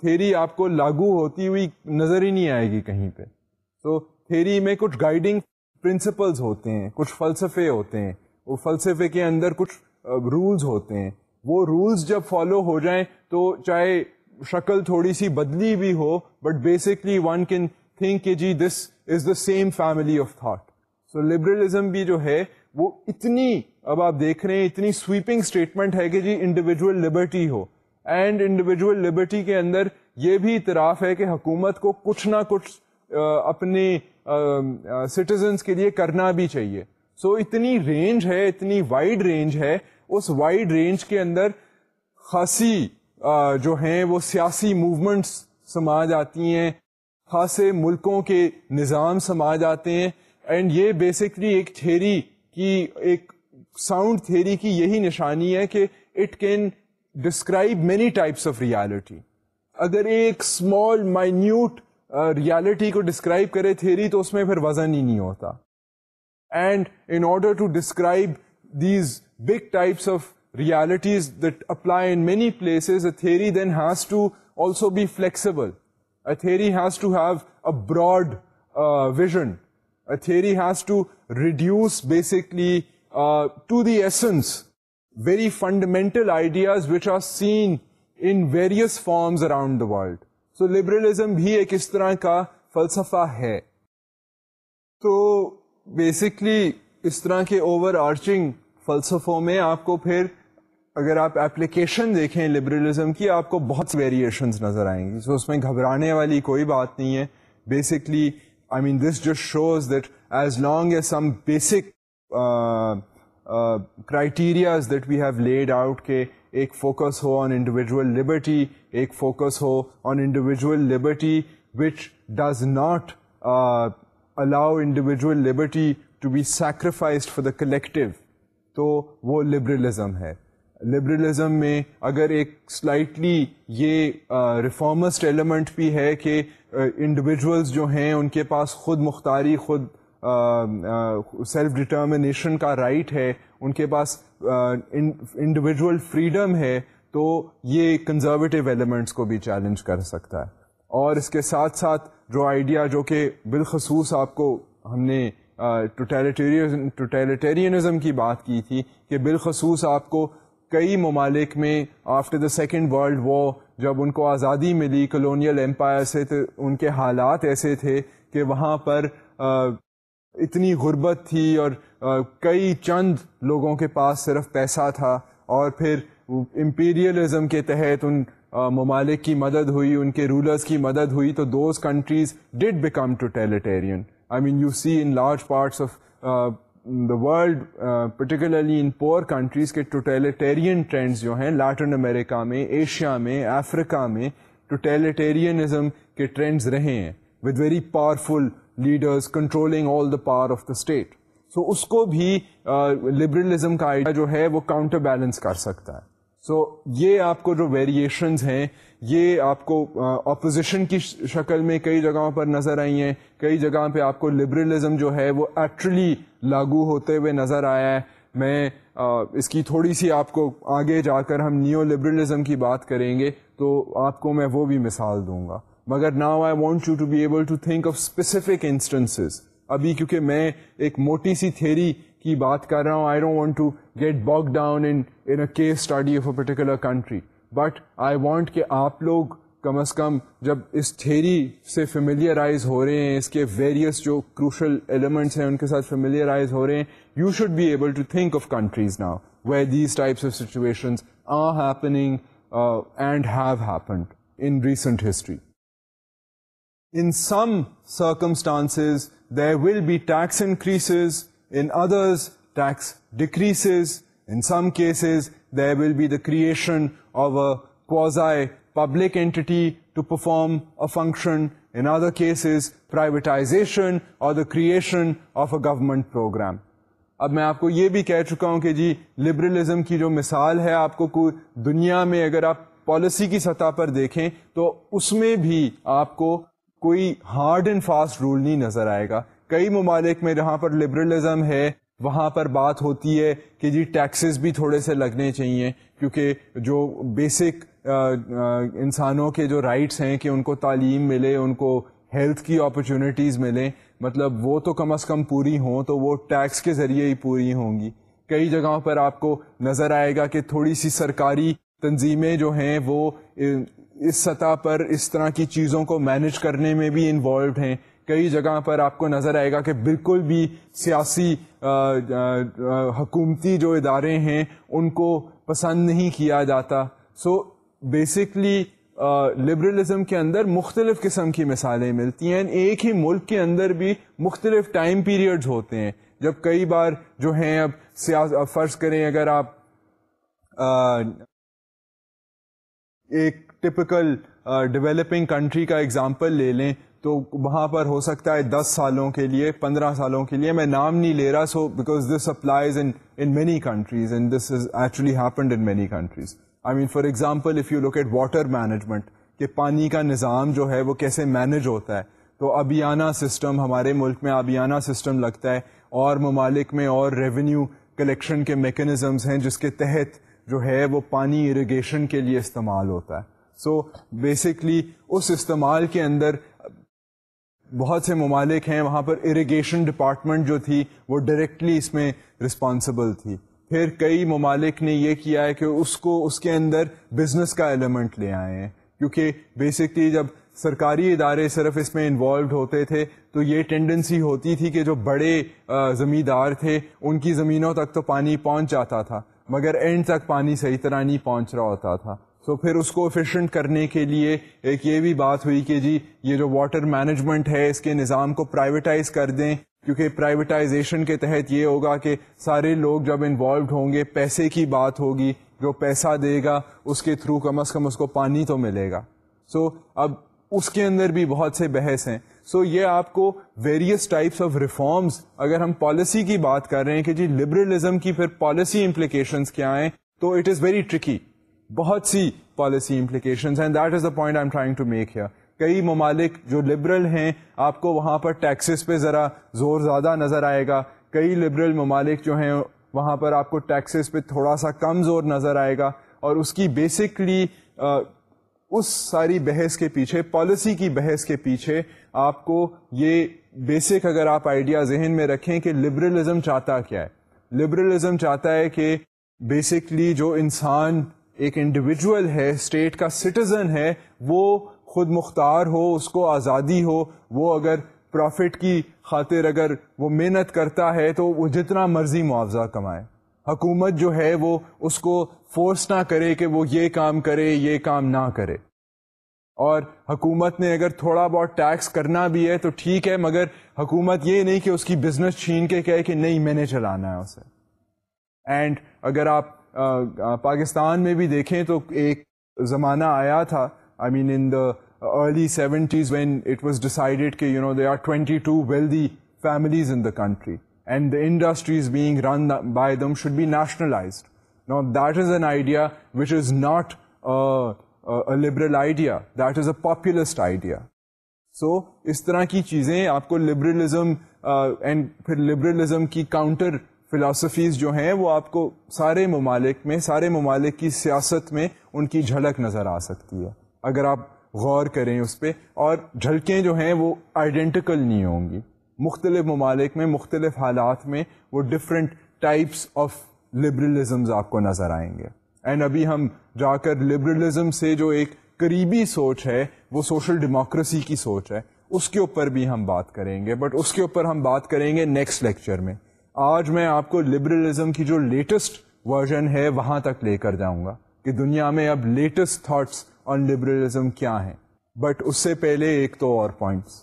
تھیری آپ کو لاگو ہوتی ہوئی نظر ہی نہیں آئے گی کہیں پہ سو تھیری میں کچھ گائیڈنگ پرنسپلز ہوتے ہیں کچھ فلسفے ہوتے ہیں وہ فلسفے کے اندر کچھ رولز ہوتے ہیں وہ رولز جب فالو ہو جائیں تو چاہے شکل تھوڑی سی بدلی بھی ہو but basically one can think کہ جی this is the same family of thought so liberalism بھی جو ہے وہ اتنی اب آپ دیکھ رہے ہیں اتنی سویپنگ اسٹیٹمنٹ ہے کہ جی انڈیویجول لبرٹی ہو اینڈ انڈیویجول لبرٹی کے اندر یہ بھی اطراف ہے کہ حکومت کو کچھ نہ کچھ اپنے سٹیزنس کے لیے کرنا بھی چاہیے سو so, اتنی رینج ہے اتنی وائڈ رینج ہے اس وائڈ رینج کے اندر خاصی جو ہیں وہ سیاسی موومنٹس سما جاتی ہیں خاصے ملکوں کے نظام سما جاتے ہیں اینڈ یہ بیسکلی ایک تھیری کی ایک ساؤنڈ تھیری کی یہی نشانی ہے کہ it can describe many types of reality اگر ایک اسمال مائنیوٹ ریالٹی کو ڈسکرائب کرے تھیری تو اس میں پھر وزن ہی نہیں ہوتا and in order to describe these big types of realities that apply in many places a theory then has to also be flexible a a theory has to have broad vision a theory has to reduce basically to the essence very fundamental ideas which are seen in various forms around the world. So liberalism بھی ایک اس طرح کا فلسفہ ہے تو basically اس طرح کے اوور آرچنگ فلسفوں میں آپ کو پھر اگر آپ اپلیکیشن دیکھیں لبرلزم کی آپ کو بہت ویریشنز نظر آئیں گی سو so اس میں گھبرانے والی کوئی بات نہیں ہے basically I mean this just shows that as long as some basic criterias that we have laid out کہ ایک فوکس ہو آن انڈیویژول لبرٹی ایک focus who on individual liberty which does not allow individual liberty to be sacrificed for the collective تو وہ liberalism ہے liberalism میں اگر ایک سلائٹلی یہ ریفارمسٹ uh, ایلیمنٹ بھی ہے کہ انڈیویژولز uh, جو ہیں ان کے پاس خود مختاری خود سیلف ڈٹرمنیشن کا رائٹ ہے ان کے پاس انڈیویجول فریڈم ہے تو یہ کنزرویٹیو ایلیمنٹس کو بھی چیلنج کر سکتا ہے اور اس کے ساتھ ساتھ جو آئیڈیا جو کہ بالخصوص آپ کو ہم نے uh, کی بات کی تھی کہ بالخصوص آپ کو کئی ممالک میں after the second world war جب ان کو آزادی ملی کلونیل امپائر سے تو ان کے حالات ایسے تھے کہ وہاں پر اتنی غربت تھی اور کئی چند لوگوں کے پاس صرف پیسہ تھا اور پھر امپیریلزم کے تحت ان ممالک کی مدد ہوئی ان کے رولرز کی مدد ہوئی تو those countries did become totalitarian I mean you see in large parts of the world particularly in poor countries کے ٹوٹیلیٹیرین ٹرینڈز جو ہیں لاٹن امریکہ میں ایشیا میں افریقہ میں ٹوٹیلیٹیرینزم کے ٹرینڈز رہے ہیں with very powerful leaders controlling all the power of the state so اس کو بھی لبرلزم کا آئیڈیا جو ہے وہ کاؤنٹر بیلنس کر سکتا ہے سو یہ آپ کو جو ویریشنز ہیں یہ آپ کو اپوزیشن کی شکل میں کئی جگہوں پر نظر آئی ہیں کئی جگہ پہ آپ کو لبرلزم جو ہے وہ ایکچولی لاگو ہوتے ہوئے نظر آیا ہے میں اس کی تھوڑی سی آپ کو آگے جا کر ہم نیو لبرلزم کی بات کریں گے تو آپ کو میں وہ بھی مثال دوں گا مگر now I want you to be able to think of specific instances ابھی کیونکہ میں ایک موٹی سی تھیری کی بات کر رہا ہوں I don't want to get bogged down in a case study of a particular country but I want کہ آپ لوگ کم از کم جب اس تھیری سے فیملیئرائز ہو رہے ہیں اس کے ویریئس جو کروشل ایلیمنٹس ہیں ان کے ساتھ فیملیئرائز ہو رہے ہیں you should be able to think of countries now these types of situations are happening and have happened in recent history of اور گورمنٹ پروگرام اب میں آپ کو یہ بھی کہہ چکا ہوں کہ جی لبرلزم کی جو مثال ہے آپ کو کوئی دنیا میں اگر آپ پالیسی کی سطح پر دیکھیں تو اس میں بھی آپ کو کوئی ہارڈ اینڈ فاسٹ رول نہیں نظر آئے گا کئی ممالک میں جہاں پر لبرلزم ہے وہاں پر بات ہوتی ہے کہ جی ٹیکسز بھی تھوڑے سے لگنے چاہیے کیونکہ جو بیسک انسانوں کے جو رائٹس ہیں کہ ان کو تعلیم ملے ان کو ہیلتھ کی اپرچونیٹیز ملیں مطلب وہ تو کم از کم پوری ہوں تو وہ ٹیکس کے ذریعے ہی پوری ہوں گی کئی جگہوں پر آپ کو نظر آئے گا کہ تھوڑی سی سرکاری تنظیمیں جو ہیں وہ اس سطح پر اس طرح کی چیزوں کو مینج کرنے میں بھی انوالوڈ ہیں کئی جگہ پر آپ کو نظر آئے گا کہ بالکل بھی سیاسی حکومتی جو ادارے ہیں ان کو پسند نہیں کیا جاتا سو بیسکلی لبرلزم کے اندر مختلف قسم کی مثالیں ملتی ہیں ایک ہی ملک کے اندر بھی مختلف ٹائم پیریڈز ہوتے ہیں جب کئی بار جو ہیں اب سیاس فرض کریں اگر آپ ایک ٹپکل ڈیولپنگ کنٹری کا اگزامپل لے لیں تو وہاں پر ہو سکتا ہے دس سالوں کے لیے پندرہ سالوں کے لیے میں نام نہیں لے رہا so because this applies in in many countries and this is actually happened in many countries I mean for example if you locate water management کہ پانی کا نظام جو ہے وہ کیسے مینج ہوتا ہے تو ابیانہ سسٹم ہمارے ملک میں ابیانہ سسٹم لگتا ہے اور ممالک میں اور ریونیو کلیکشن کے میکنزمس ہیں جس کے تحت جو ہے وہ پانی اریگیشن کے لیے استعمال ہوتا ہے سو بیسکلی اس استعمال کے اندر بہت سے ممالک ہیں وہاں پر اریگیشن ڈپارٹمنٹ جو تھی وہ ڈائریکٹلی اس میں رسپانسبل تھی پھر کئی ممالک نے یہ کیا ہے کہ اس کو اس کے اندر بزنس کا ایلیمنٹ لے آئے ہیں کیونکہ بیسکلی جب سرکاری ادارے صرف اس میں انوالوڈ ہوتے تھے تو یہ ٹینڈنسی ہوتی تھی کہ جو بڑے زمیندار تھے ان کی زمینوں تک تو پانی پہنچ جاتا تھا مگر اینڈ تک پانی صحیح طرح نہیں پہنچ رہا ہوتا تھا تو پھر اس کو افیشینٹ کرنے کے لیے ایک یہ بھی بات ہوئی کہ جی یہ جو واٹر مینجمنٹ ہے اس کے نظام کو پرائیویٹائز کر دیں کیونکہ پرائیویٹائزیشن کے تحت یہ ہوگا کہ سارے لوگ جب انوالوڈ ہوں گے پیسے کی بات ہوگی جو پیسہ دے گا اس کے تھرو کم از کم اس کو پانی تو ملے گا سو so, اب اس کے اندر بھی بہت سے بحث ہیں سو so, یہ آپ کو ویریس ٹائپس آف ریفارمز اگر ہم پالیسی کی بات کر رہے ہیں کہ جی لبرلزم کی پھر پالیسی امپلیکیشنس کیا ہیں تو اٹ از ویری ٹرکی بہت سی پالیسی ہیں that is the point I'm trying to make here کئی ممالک جو لبرل ہیں آپ کو وہاں پر ٹیکسز پہ ذرا زور زیادہ نظر آئے گا کئی لبرل ممالک جو ہیں وہاں پر آپ کو ٹیکسز پہ تھوڑا سا کم زور نظر آئے گا اور اس کی بیسکلی اس ساری بحث کے پیچھے پالیسی کی بحث کے پیچھے آپ کو یہ بیسک اگر آپ آئیڈیا ذہن میں رکھیں کہ لبرلزم چاہتا کیا ہے لبرلزم چاہتا ہے کہ بیسکلی جو انسان ایک انڈیویجول ہے اسٹیٹ کا سٹیزن ہے وہ خود مختار ہو اس کو آزادی ہو وہ اگر پروفٹ کی خاطر اگر وہ محنت کرتا ہے تو وہ جتنا مرضی معاوضہ کمائے حکومت جو ہے وہ اس کو فورس نہ کرے کہ وہ یہ کام کرے یہ کام نہ کرے اور حکومت نے اگر تھوڑا بہت ٹیکس کرنا بھی ہے تو ٹھیک ہے مگر حکومت یہ نہیں کہ اس کی بزنس چھین کے کہے کہ نہیں میں نے چلانا ہے اسے اینڈ اگر آپ پاکستان میں بھی دیکھیں تو ایک زمانہ آیا تھا I mean in the early seventies when it was decided کہ you know they are twenty two wealthy families in the the country and industries being run by them should be nationalised that is an idea which is not liberal idea that is a populist idea so اس طرح کی چیزیں آپ کو liberalism and پھر liberalism کی counter philosophies جو ہیں وہ آپ کو سارے ممالک میں سارے ممالک کی سیاست میں ان کی جھلک نظر آ سکتی ہے اگر آپ غور کریں اس پہ اور جھلکیں جو ہیں وہ آئیڈینٹیکل نہیں ہوں گی مختلف ممالک میں مختلف حالات میں وہ ڈفرینٹ ٹائپس آف لبرلزمز آپ کو نظر آئیں گے اینڈ ابھی ہم جا کر لبرلزم سے جو ایک قریبی سوچ ہے وہ سوشل ڈیموکریسی کی سوچ ہے اس کے اوپر بھی ہم بات کریں گے بٹ اس کے اوپر ہم بات کریں گے نیکسٹ لیکچر میں آج میں آپ کو لبرلزم کی جو لیٹسٹ ورژن ہے وہاں تک لے کر جاؤں گا کہ دنیا میں اب لیٹسٹ تھاٹس آن لبرلزم کیا ہیں بٹ اس سے پہلے ایک تو اور points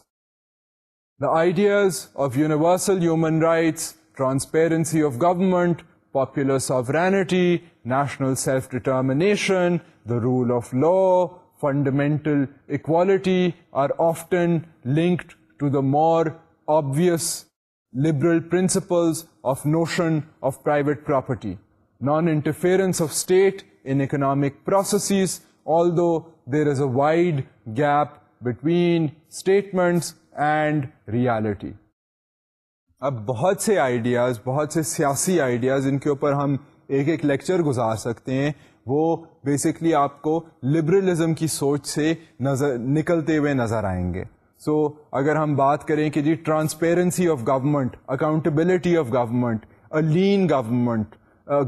the ideas of universal human rights transparency of government popular sovereignty national self determination the rule of law fundamental equality are often linked to the more obvious liberal principles of notion of private property, non-interference of state in economic processes, although there is a wide gap between statements and reality. اب بہت سے ideas بہت سے سیاسی ideas ان کے اوپر ہم ایک ایک لیکچر گزار سکتے ہیں وہ بیسکلی آپ کو لبرلزم کی سوچ سے نظر نکلتے ہوئے نظر آئیں گے سو اگر ہم بات کریں کہ جی transparency of government accountability of government a lean government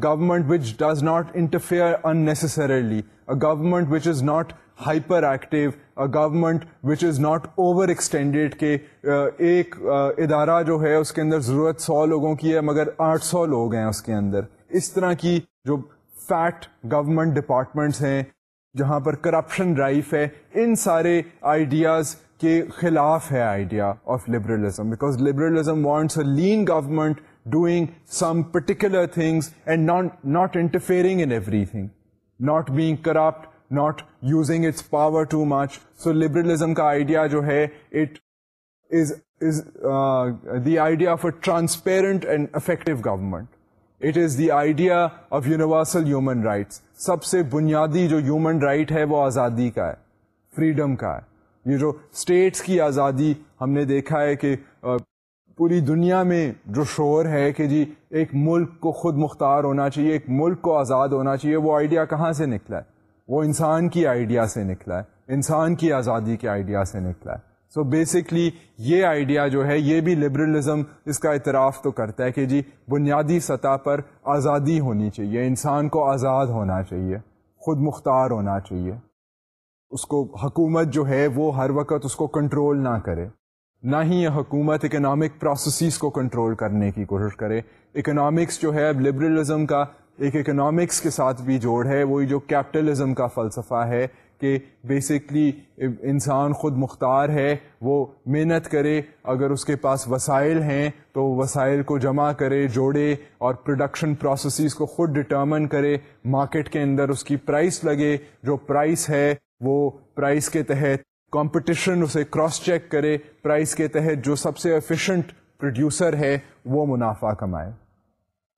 government which does not interfere in necessarily a government which is not hyperactive a government which is not overextended کہ uh, ایک uh, ادارہ جو ہے اس کے اندر ضرورت سو لوگوں کی ہے مگر آٹھ سو لوگ ہیں اس کے اندر اس طرح کی جو فیٹ گورمنٹ ڈپارٹمنٹس ہیں جہاں پر کرپشن ڈرائیو ہے ان سارے آئیڈیاز کے خلاف ہے idea of liberalism because liberalism wants a lean government doing some particular things and not interfering in everything not being corrupt not using its power too much so liberalism کا idea جو ہے it is is the idea of a transparent and effective government it is the idea of universal human rights سب سے بنیادی جو human right ہے وہ آزادی کا ہے فریڈم کا ہے یہ جو اسٹیٹس کی آزادی ہم نے دیکھا ہے کہ پوری دنیا میں جو شور ہے کہ جی ایک ملک کو خود مختار ہونا چاہیے ایک ملک کو آزاد ہونا چاہیے وہ آئیڈیا کہاں سے نکلا ہے وہ انسان کی آئیڈیا سے نکلا ہے انسان کی آزادی کے آئیڈیا سے نکلا ہے سو so بیسکلی یہ آئیڈیا جو ہے یہ بھی لبرلزم اس کا اعتراف تو کرتا ہے کہ جی بنیادی سطح پر آزادی ہونی چاہیے انسان کو آزاد ہونا چاہیے خود مختار ہونا چاہیے اس کو حکومت جو ہے وہ ہر وقت اس کو کنٹرول نہ کرے نہ ہی یہ حکومت اکنامک پروسیسز کو کنٹرول کرنے کی کوشش کرے اکنامکس جو ہے اب لبرلزم کا ایک اکنامکس کے ساتھ بھی جوڑ ہے وہی جو کیپٹلزم کا فلسفہ ہے کہ بیسکلی انسان خود مختار ہے وہ محنت کرے اگر اس کے پاس وسائل ہیں تو وسائل کو جمع کرے جوڑے اور پروڈکشن پروسیسز کو خود ڈٹرمن کرے مارکیٹ کے اندر اس کی پرائس لگے جو پرائس ہے وہ پرائز کے تحت کمپٹیشن اسے کراس چیک کرے پرائز کے تحت جو سب سے افیشئنٹ پروڈیوسر ہے وہ منافع کمائے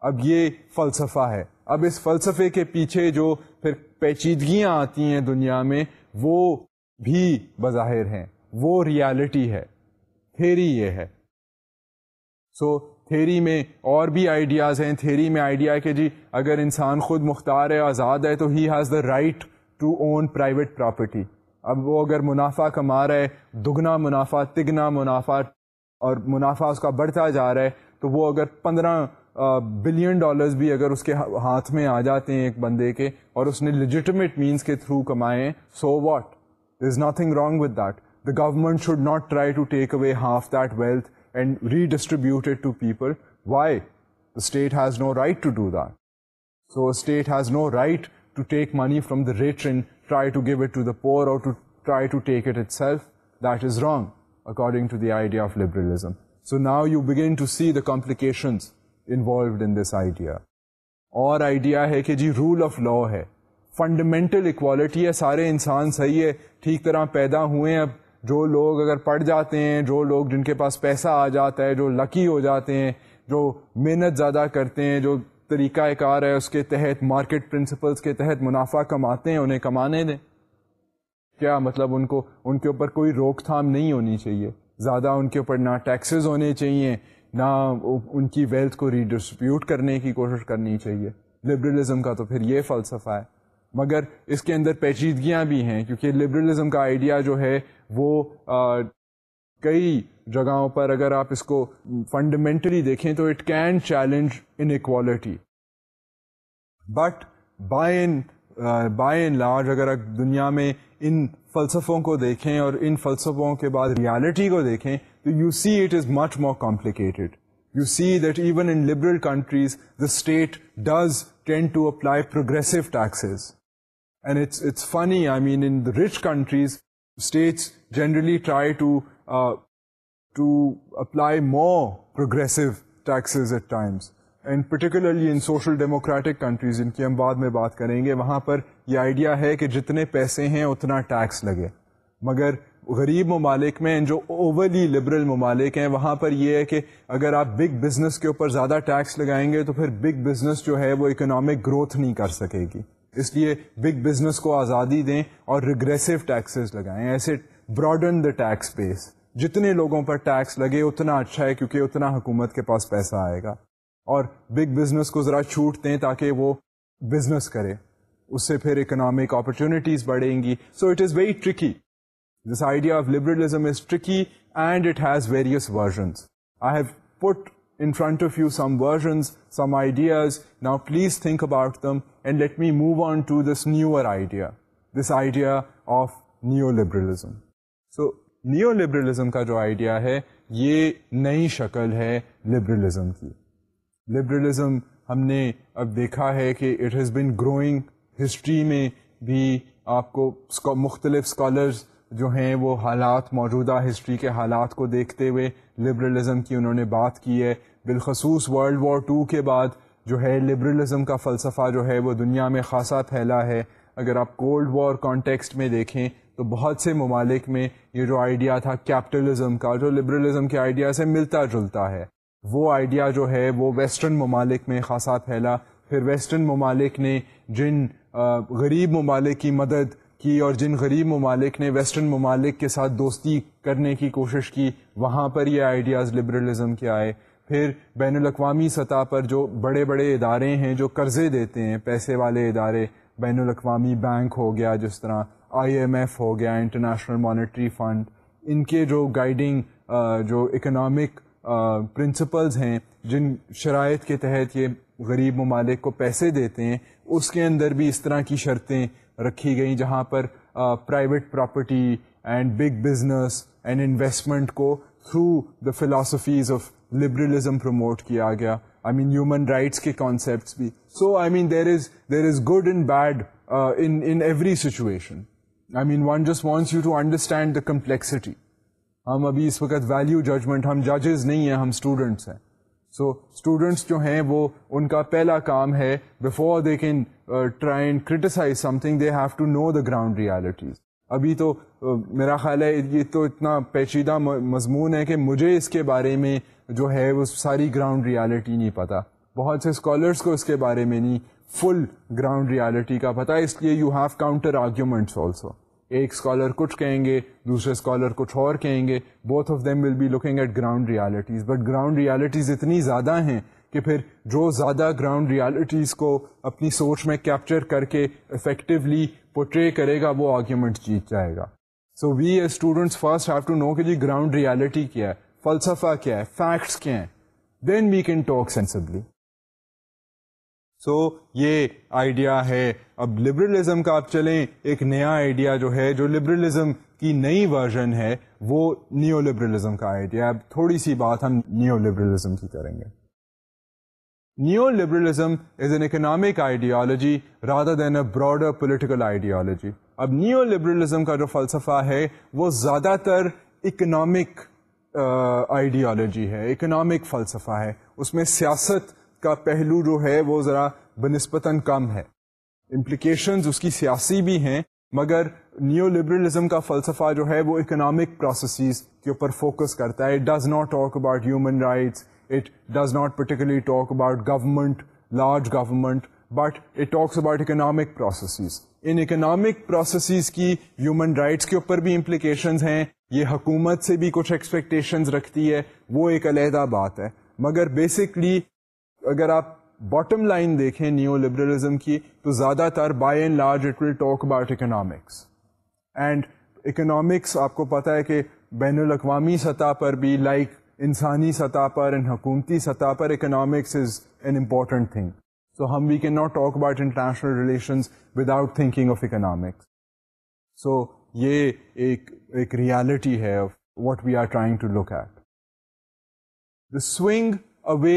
اب یہ فلسفہ ہے اب اس فلسفے کے پیچھے جو پھر پیچیدگیاں آتی ہیں دنیا میں وہ بھی بظاہر ہیں وہ ریالٹی ہے تھیری یہ ہے سو تھیری میں اور بھی آئیڈیاز ہیں تھیری میں آئیڈیا ہے کہ جی اگر انسان خود مختار ہے آزاد ہے تو he has the right to own private property اب وہ اگر منافع کما رہا ہے دگنا منافع تگنا منافع اور منافع اس کا بڑھتا جا رہا ہے تو وہ اگر پندرہ بلین ڈالرز بھی اگر اس کے ہاتھ میں آ جاتے ہیں ایک بندے کے اور اس نے لیجیٹمیٹ مینس کے تھرو کمائے ہیں so what is nothing wrong with that the government should not try to take away half that wealth and redistributed to people why state has no right to do that so state has no right to take money from the rich and try to give it to the poor اور to try to take it itself that is wrong according to the idea of So so now you begin to see the involved involved in this idea اور idea ہے کہ جی rule of law ہے fundamental equality ہے سارے انسان صحیح ہے ٹھیک طرح پیدا ہوئے ہیں اب جو لوگ اگر پڑ جاتے ہیں جو لوگ جن کے پاس پیسہ آ جاتا ہے جو لکی ہو جاتے ہیں جو محنت زیادہ کرتے ہیں جو طریقہ کار ہے اس کے تحت مارکیٹ پرنسپلس کے تحت منافع کماتے ہیں انہیں کمانے دیں کیا مطلب ان کو ان کے اوپر کوئی روک تھام نہیں ہونی چاہیے زیادہ ان کے اوپر نہ ٹیکسز ہونے چاہیے نہ ان کی ویلتھ کو ریڈسٹریبیوٹ کرنے کی کوشش کرنی چاہیے لبرلزم کا تو پھر یہ فلسفہ ہے مگر اس کے اندر پیچیدگیاں بھی ہیں کیونکہ لبرلزم کا آئیڈیا جو ہے وہ آ, کئی جگہوں پر اگر آپ اس کو فنڈامنٹلی دیکھیں تو it can challenge inequality but and by and large اگر دنیا میں ان فلسفوں کو دیکھیں اور ان فلسفوں کے بعد ریالٹی کو دیکھیں تو you see it is much more complicated you see that even in liberal countries the state does tend to apply progressive taxes and it's it's funny I mean in rich countries states generally try to to apply more progressive taxes at times and particularly in social democratic countries ان کی ہم بعد میں بات کریں گے وہاں پر یہ آئیڈیا ہے کہ جتنے پیسے ہیں اتنا ٹیکس لگے مگر غریب ممالک میں جو اوورلی لبرل ممالک ہیں وہاں پر یہ ہے کہ اگر آپ بگ بزنس کے اوپر زیادہ ٹیکس لگائیں گے تو پھر بگ بزنس جو ہے وہ اکنامک گروتھ نہیں کر سکے گی اس لیے بگ بزنس کو آزادی دیں اور ریگریسو ٹیکسز لگائیں ایسے براڈن دا ٹیکس بیس جتنے لوگوں پر ٹیکس لگے اتنا اچھا ہے کیونکہ اتنا حکومت کے پاس پیسہ آئے گا اور بگ بزنس کو ذرا چھوٹ دیں تاکہ وہ بزنس کرے اس سے پھر اکنامک اپرچونیٹیز بڑھیں گی so it is very tricky this idea of liberalism is tricky and it has various versions I have put in front of you some versions some ideas now please think about them and let me move on to this newer idea this idea of neoliberalism so neoliberalism کا جو idea ہے یہ نئی شکل ہے liberalism کی liberalism ہم نے اب دیکھا ہے کہ it has been growing history میں بھی آپ کو مختلف اسکالرز جو ہیں وہ حالات موجودہ ہسٹری کے حالات کو دیکھتے ہوئے لبرلزم کی انہوں نے بات کی ہے بالخصوص ورلڈ وار ٹو کے بعد جو ہے لبرلزم کا فلسفہ جو ہے وہ دنیا میں خاصا پھیلا ہے اگر آپ کولڈ وار کانٹیکسٹ میں دیکھیں تو بہت سے ممالک میں یہ جو آئیڈیا تھا کیپٹلزم کا جو لبرلزم کے آئیڈیا سے ملتا جلتا ہے وہ آئیڈیا جو ہے وہ ویسٹرن ممالک میں خاصا پھیلا پھر ویسٹرن ممالک نے جن غریب ممالک کی مدد کی اور جن غریب ممالک نے ویسٹرن ممالک کے ساتھ دوستی کرنے کی کوشش کی وہاں پر یہ آئیڈیاز لبرلزم کے آئے پھر بین الاقوامی سطح پر جو بڑے بڑے ادارے ہیں جو قرضے دیتے ہیں پیسے والے ادارے بین الاقوامی بینک ہو گیا جس طرح آئی ایم ایف ہو گیا انٹرنیشنل مانیٹری فنڈ ان کے جو گائیڈنگ جو اکنامک پرنسپلز ہیں جن شرائط کے تحت یہ غریب ممالک کو پیسے دیتے ہیں اس کے اندر بھی اس طرح کی شرطیں رکھی گئیں جہاں پر private property and big business and investment کو through the philosophies of liberalism promote کیا گیا آئی مین ہیومن رائٹس کے کانسیپٹس بھی so I mean there is there is good and bad in every situation I mean you to understand the complexity ہم ابھی اس وقت value judgement ہم ججز نہیں ہیں ہم اسٹوڈنٹس ہیں سو اسٹوڈنٹس جو ہیں وہ ان کا پہلا کام ہے before they can try and criticise something they have to know the ground realities ابھی تو uh, میرا خیال ہے یہ تو اتنا پیچیدہ مضمون ہے کہ مجھے اس کے بارے میں جو ہے وہ ساری گراؤنڈ ریالٹی نہیں پتہ بہت سے اسکالرس کو اس کے بارے میں نہیں فل گراؤنڈ ریالٹی کا پتا اس لیے you have counter arguments also ایک اسکالر کچھ کہیں گے دوسرے اسکالر کچھ اور کہیں گے both of them will be looking at ground realities but ground realities اتنی زیادہ ہیں کہ پھر جو زیادہ گراؤنڈ ریالٹیز کو اپنی سوچ میں کیپچر کر کے افیکٹولی پورٹرے کرے گا وہ آرگیومنٹ جیت جائے گا so we're students first have to know کہ جی گراؤنڈ ریالٹی کیا ہے فلسفہ کیا ہے فیکٹس کیا ہیں then we can talk sensibly so یہ آئیڈیا ہے اب لبرلزم کا آپ چلیں ایک نیا آئیڈیا جو ہے جو لبرلزم کی نئی ورژن ہے وہ نیو لبرلزم کا آئیڈیا اب تھوڑی سی بات ہم نیو لبرلزم کی کریں گے neoliberalism is an economic ideology rather than a broader political ideology اب نیو لبرلزم کا جو فلسفہ ہے وہ زیادہ تر اکنامک آئیڈیالوجی ہے اکنامک فلسفہ ہے اس میں سیاست کا پہلو جو ہے وہ ذرا بنسبتاً کم ہے امپلیکیشنز اس کی سیاسی بھی ہیں مگر نیو لبرلزم کا فلسفہ جو ہے وہ اکنامک پروسیسز کے اوپر فوکس کرتا ہے it does not talk about human rights it does not particularly talk about government large government but it talks about economic processes in economic processes کی ہیومن رائٹس کے اوپر بھی امپلیکیشنز ہیں یہ حکومت سے بھی کچھ ایکسپیکٹیشنز رکھتی ہے وہ ایک علیحدہ بات ہے مگر بیسکلی اگر آپ باٹم لائن دیکھیں نیو لبرلزم کی تو زیادہ تر by and large it will talk about economics and economics آپ کو پتا ہے کہ بین الاقوامی سطح پر بھی لائک like انسانی سطح پر حکومتی سطح پر economics is an important thing so ہم we can not talk about international relations without thinking of economics so یہ ایک ایک ریالٹی ہے what we are trying to look at the swing away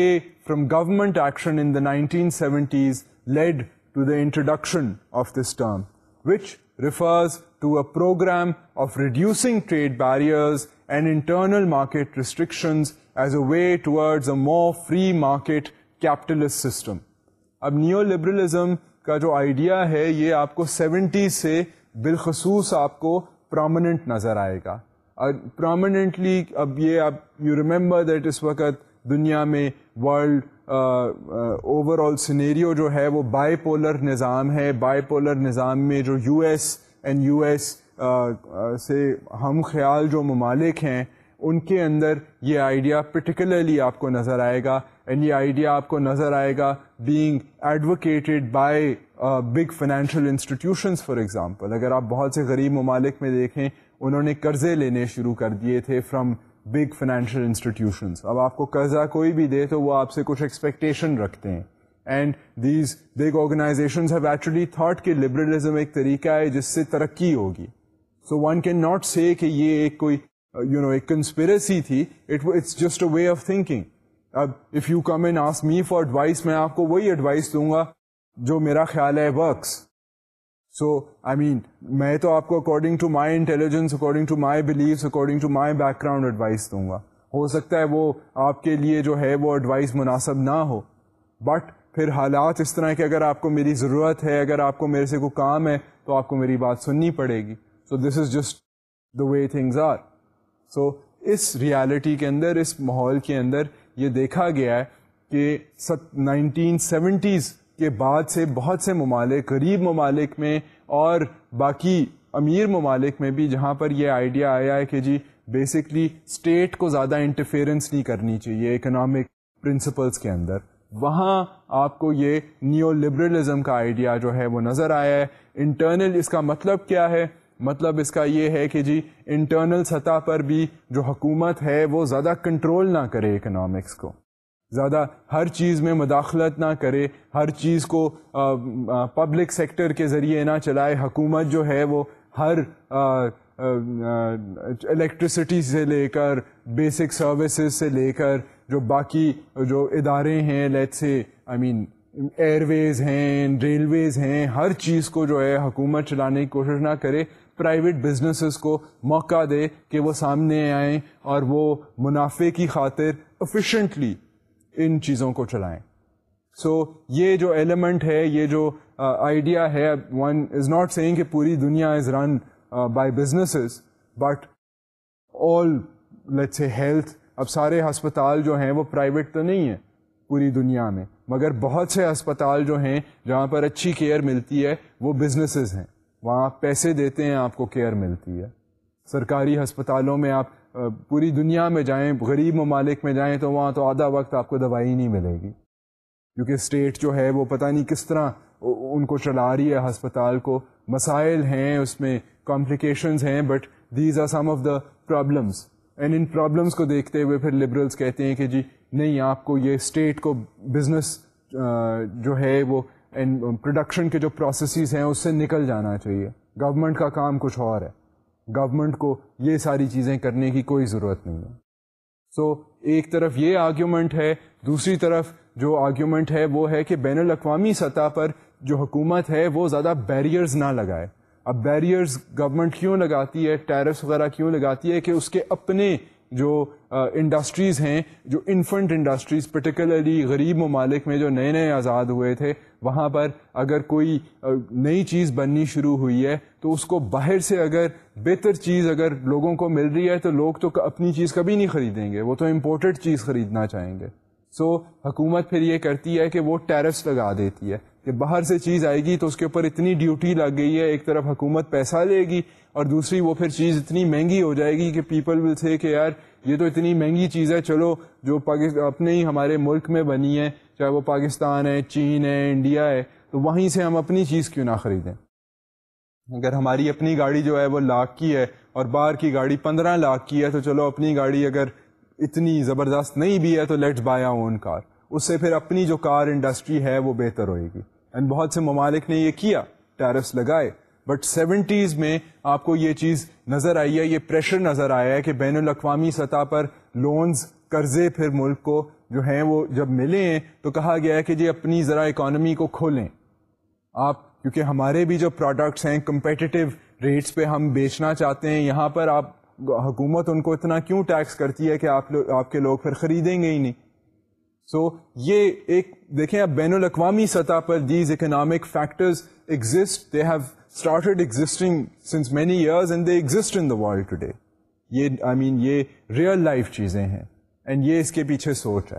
from government action in the nineteen seventies lead to the introduction of this term waivers reducing trade barrier internal market restrictions as a way towards a more free market capitalist system اب neo liberalism کا جو idea ہے یہ آپ کو seventies سے بالخصوص آپ کو پراماننٹ نظر آئے گا پراماننٹلی اب یہ وقت دنیا میں ورلڈ اوور آل سینیریو جو ہے وہ بائی پولر نظام ہے بائی پولر نظام میں جو U S and U S سے ہم خیال جو ممالک ہیں ان کے اندر یہ آئیڈیا پرٹیکولرلی آپ کو نظر آئے گا اینڈ یہ آئیڈیا آپ کو نظر آئے گا being advocated by big financial institutions for example اگر آپ بہت سے غریب ممالک میں دیکھیں انہوں نے قرضے لینے شروع کر دیے تھے فرام بگ فائنینشیل انسٹیٹیوشنس اب آپ کو قرضہ کوئی بھی دے تو وہ آپ سے کچھ ایکسپیکٹیشن رکھتے ہیں اینڈ دیز بگ تھاٹ کہ لبرلزم ایک طریقہ ہے جس سے ترقی ہوگی so one can not say کہ یہ ایک کوئی یو نو ایک کنسپریسی تھی it's just a way of thinking اب if you come as me for advice میں آپ کو وہی ایڈوائس دوں گا جو میرا خیال ہے ورکس سو آئی مین میں تو آپ کو according to my intelligence according to my beliefs according to my background advice دوں گا ہو سکتا ہے وہ آپ کے لیے جو ہے وہ ایڈوائس مناسب نہ ہو بٹ پھر حالات اس طرح کہ اگر آپ کو میری ضرورت ہے اگر آپ کو میرے سے کوئی کام ہے تو آپ کو میری بات سننی پڑے گی so this is just the way things are so us reality کے اندر اس ماحول کے اندر یہ دیکھا گیا ہے کہ سب نائنٹین سیونٹیز کے بعد سے بہت سے ممالک غریب ممالک میں اور باقی امیر ممالک میں بھی جہاں پر یہ آئیڈیا آیا ہے کہ جی بیسکلی اسٹیٹ کو زیادہ انٹرفیئرنس نہیں کرنی چاہیے اکنامک پرنسپلس کے اندر وہاں آپ کو یہ نیو لبرلزم کا آئیڈیا جو ہے وہ نظر آیا ہے انٹرنل اس کا مطلب کیا ہے مطلب اس کا یہ ہے کہ جی انٹرنل سطح پر بھی جو حکومت ہے وہ زیادہ کنٹرول نہ کرے اکنامکس کو زیادہ ہر چیز میں مداخلت نہ کرے ہر چیز کو پبلک سیکٹر کے ذریعے نہ چلائے حکومت جو ہے وہ ہر الیکٹرسٹی سے لے کر بیسک سروسز سے لے کر جو باقی جو ادارے ہیں let say I mean airways ہیں ریلویز ہیں ہر چیز کو جو ہے حکومت چلانے کی کوشش نہ کرے پرائیویٹ بزنسز کو موقع دے کہ وہ سامنے آئیں اور وہ منافع کی خاطر افیشینٹلی ان چیزوں کو چلائیں سو so, یہ جو ایلیمنٹ ہے یہ جو آئیڈیا uh, ہے ون از ناٹ سیئنگ کہ پوری دنیا is run by businesses but all let a health اب سارے ہسپتال جو ہیں وہ پرائیویٹ تو نہیں ہیں پوری دنیا میں مگر بہت سے ہسپتال جو ہیں جہاں پر اچھی کیئر ملتی ہے وہ بزنسز ہیں وہاں آپ پیسے دیتے ہیں آپ کو کیئر ملتی ہے سرکاری ہسپتالوں میں آپ پوری دنیا میں جائیں غریب ممالک میں جائیں تو وہاں تو آدھا وقت آپ کو دوائی نہیں ملے گی کیونکہ اسٹیٹ جو ہے وہ پتہ نہیں کس طرح ان کو چلا رہی ہے ہسپتال کو مسائل ہیں اس میں کمپلیکیشنز ہیں but these are some of the problems and in problems کو دیکھتے ہوئے پھر لبرلس کہتے ہیں کہ جی نہیں آپ کو یہ اسٹیٹ کو بزنس جو ہے وہ اینڈ پروڈکشن کے جو پروسیسز ہیں اس سے نکل جانا چاہیے گورنمنٹ کا کام کچھ اور ہے گورنمنٹ کو یہ ساری چیزیں کرنے کی کوئی ضرورت نہیں ہے سو so, ایک طرف یہ آرگیومنٹ ہے دوسری طرف جو آرگیومنٹ ہے وہ ہے کہ بین الاقوامی سطح پر جو حکومت ہے وہ زیادہ بیریئرز نہ لگائے اب بیریئرز گورنمنٹ کیوں لگاتی ہے ٹیرفس وغیرہ کیوں لگاتی ہے کہ اس کے اپنے جو انڈسٹریز ہیں جو انفنٹ انڈسٹریز پرٹیکولرلی غریب ممالک میں جو نئے نئے آزاد ہوئے تھے وہاں پر اگر کوئی نئی چیز بننی شروع ہوئی ہے تو اس کو باہر سے اگر بہتر چیز اگر لوگوں کو مل رہی ہے تو لوگ تو اپنی چیز کبھی نہیں خریدیں گے وہ تو امپورٹڈ چیز خریدنا چاہیں گے سو so, حکومت پھر یہ کرتی ہے کہ وہ ٹیرس لگا دیتی ہے کہ باہر سے چیز آئے گی تو اس کے اوپر اتنی ڈیوٹی لگ گئی ہے ایک طرف حکومت پیسہ لے گی اور دوسری وہ پھر چیز اتنی مہنگی ہو جائے گی کہ پیپل ول سے کہ یار یہ تو اتنی مہنگی چیز ہے چلو جو اپنے ہی ہمارے ملک میں بنی ہے چاہے وہ پاکستان ہے چین ہے انڈیا ہے تو وہیں سے ہم اپنی چیز کیوں نہ خریدیں اگر ہماری اپنی گاڑی جو ہے وہ لاکھ کی ہے اور باہر کی گاڑی پندرہ لاکھ کی ہے تو چلو اپنی گاڑی اگر اتنی زبردست نہیں بھی ہے تو لیٹ آ اون کار اس سے پھر اپنی جو کار انڈسٹری ہے وہ بہتر ہوئے گی اینڈ بہت سے ممالک نے یہ کیا ٹیرس لگائے بٹ سیونٹیز میں آپ کو یہ چیز نظر آئی ہے یہ پریشر نظر آیا ہے کہ بین الاقوامی سطح پر لونز قرضے پھر ملک کو جو ہیں وہ جب ملے ہیں تو کہا گیا ہے کہ جی اپنی ذرا اکانومی کو کھولیں آپ کیونکہ ہمارے بھی جو پروڈکٹس ہیں کمپیٹیو ریٹس پہ ہم بیچنا چاہتے ہیں یہاں پر آپ حکومت ان کو اتنا کیوں ٹیکس کرتی ہے کہ آپ آپ کے لوگ پھر خریدیں گے ہی نہیں سو so, یہ ایک دیکھیں آپ بین الاقوامی سطح پر these economic factors exist they have یہ یہ آئی مین ریئل لائف چیزیں ہیں اینڈ یہ اس کے پیچھے سوچ ہے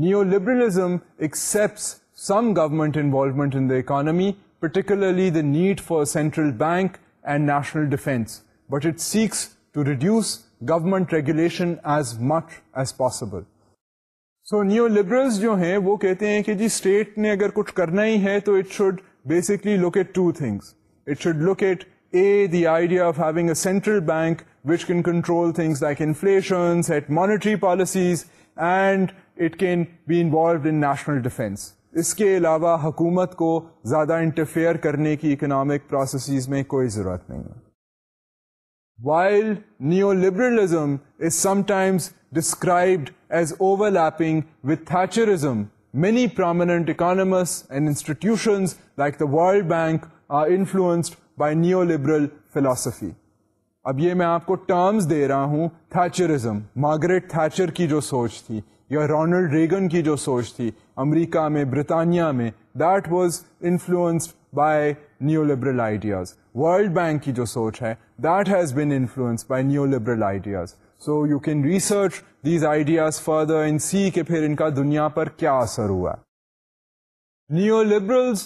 neoliberalism accept some government involvement in the economy particularly the need for central bank and national defence but it seeks to reduce government regulation as much as possible so neoliberals جو ہیں وہ کہتے ہیں کہ جی اسٹیٹ نے اگر کچھ کرنا ہی ہے تو it should can to things bank inflation, can control policies and it can be involved in national defence اس کے علاوہ حکومت کو زیادہ انٹرفیئر کرنے کی اکنامک پروسیسز میں کوئی ضرورت نہیں ہے while neoliberalism is sometimes described as overlapping with Thatcherism many prominent economists and institutions like the World Bank are influenced by neoliberal اب یہ میں آپ کو ٹرمز دے رہا ہوں تھیچرزم مارگریٹ تھیچر کی جو سوچ تھی یا رونلڈ ریگن کی جو سوچ تھی امریکہ میں برطانیہ میں that was influenced by neoliberal ideas World Bank کی جو سوچ ہے that has been influence by neoliberal ideas so you can research these ideas further and see کہ پھر ان کا دنیا پر کیا اثر ہوا neoliberals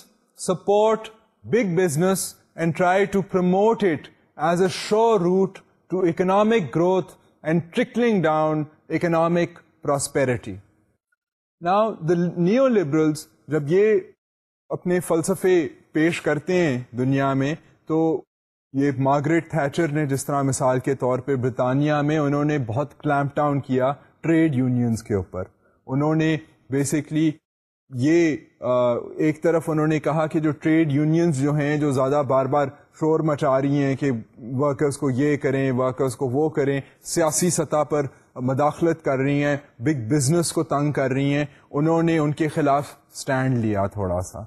support big business and try to promote it as a sure route to economic growth and trickling down economic prosperity now the neoliberals جب یہ اپنے فلسفے پیش کرتے ہیں دنیا میں تو یہ مارگریٹ تھیچر نے جس طرح مثال کے طور پہ برطانیہ میں انہوں نے بہت کلیمپ ڈاؤن کیا ٹریڈ یونینس کے اوپر انہوں نے بیسکلی یہ ایک طرف انہوں نے کہا کہ جو ٹریڈ یونینس جو ہیں جو زیادہ بار بار شور مچا رہی ہیں کہ ورکرز کو یہ کریں ورکرز کو وہ کریں سیاسی سطح پر مداخلت کر رہی ہیں بگ بزنس کو تنگ کر رہی ہیں انہوں نے ان کے خلاف سٹینڈ لیا تھوڑا سا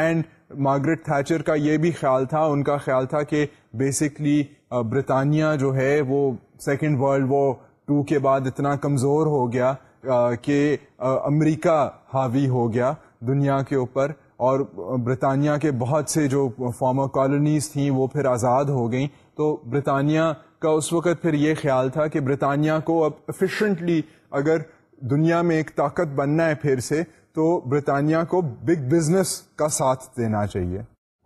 اینڈ مارگریٹ تھیچر کا یہ بھی خیال تھا ان کا خیال تھا کہ بیسکلی uh, برطانیہ جو ہے وہ سیکنڈ ورلڈ وار ٹو کے بعد اتنا کمزور ہو گیا uh, کہ uh, امریکہ حاوی ہو گیا دنیا کے اوپر اور برطانیہ کے بہت سے جو فارمر کالونیز تھیں وہ پھر آزاد ہو گئیں تو برطانیہ کا اس وقت پھر یہ خیال تھا کہ برطانیہ کو اب افیشینٹلی اگر دنیا میں ایک طاقت بننا ہے پھر سے تو برطانیہ کو بگ بزنس کا ساتھ دینا چاہیے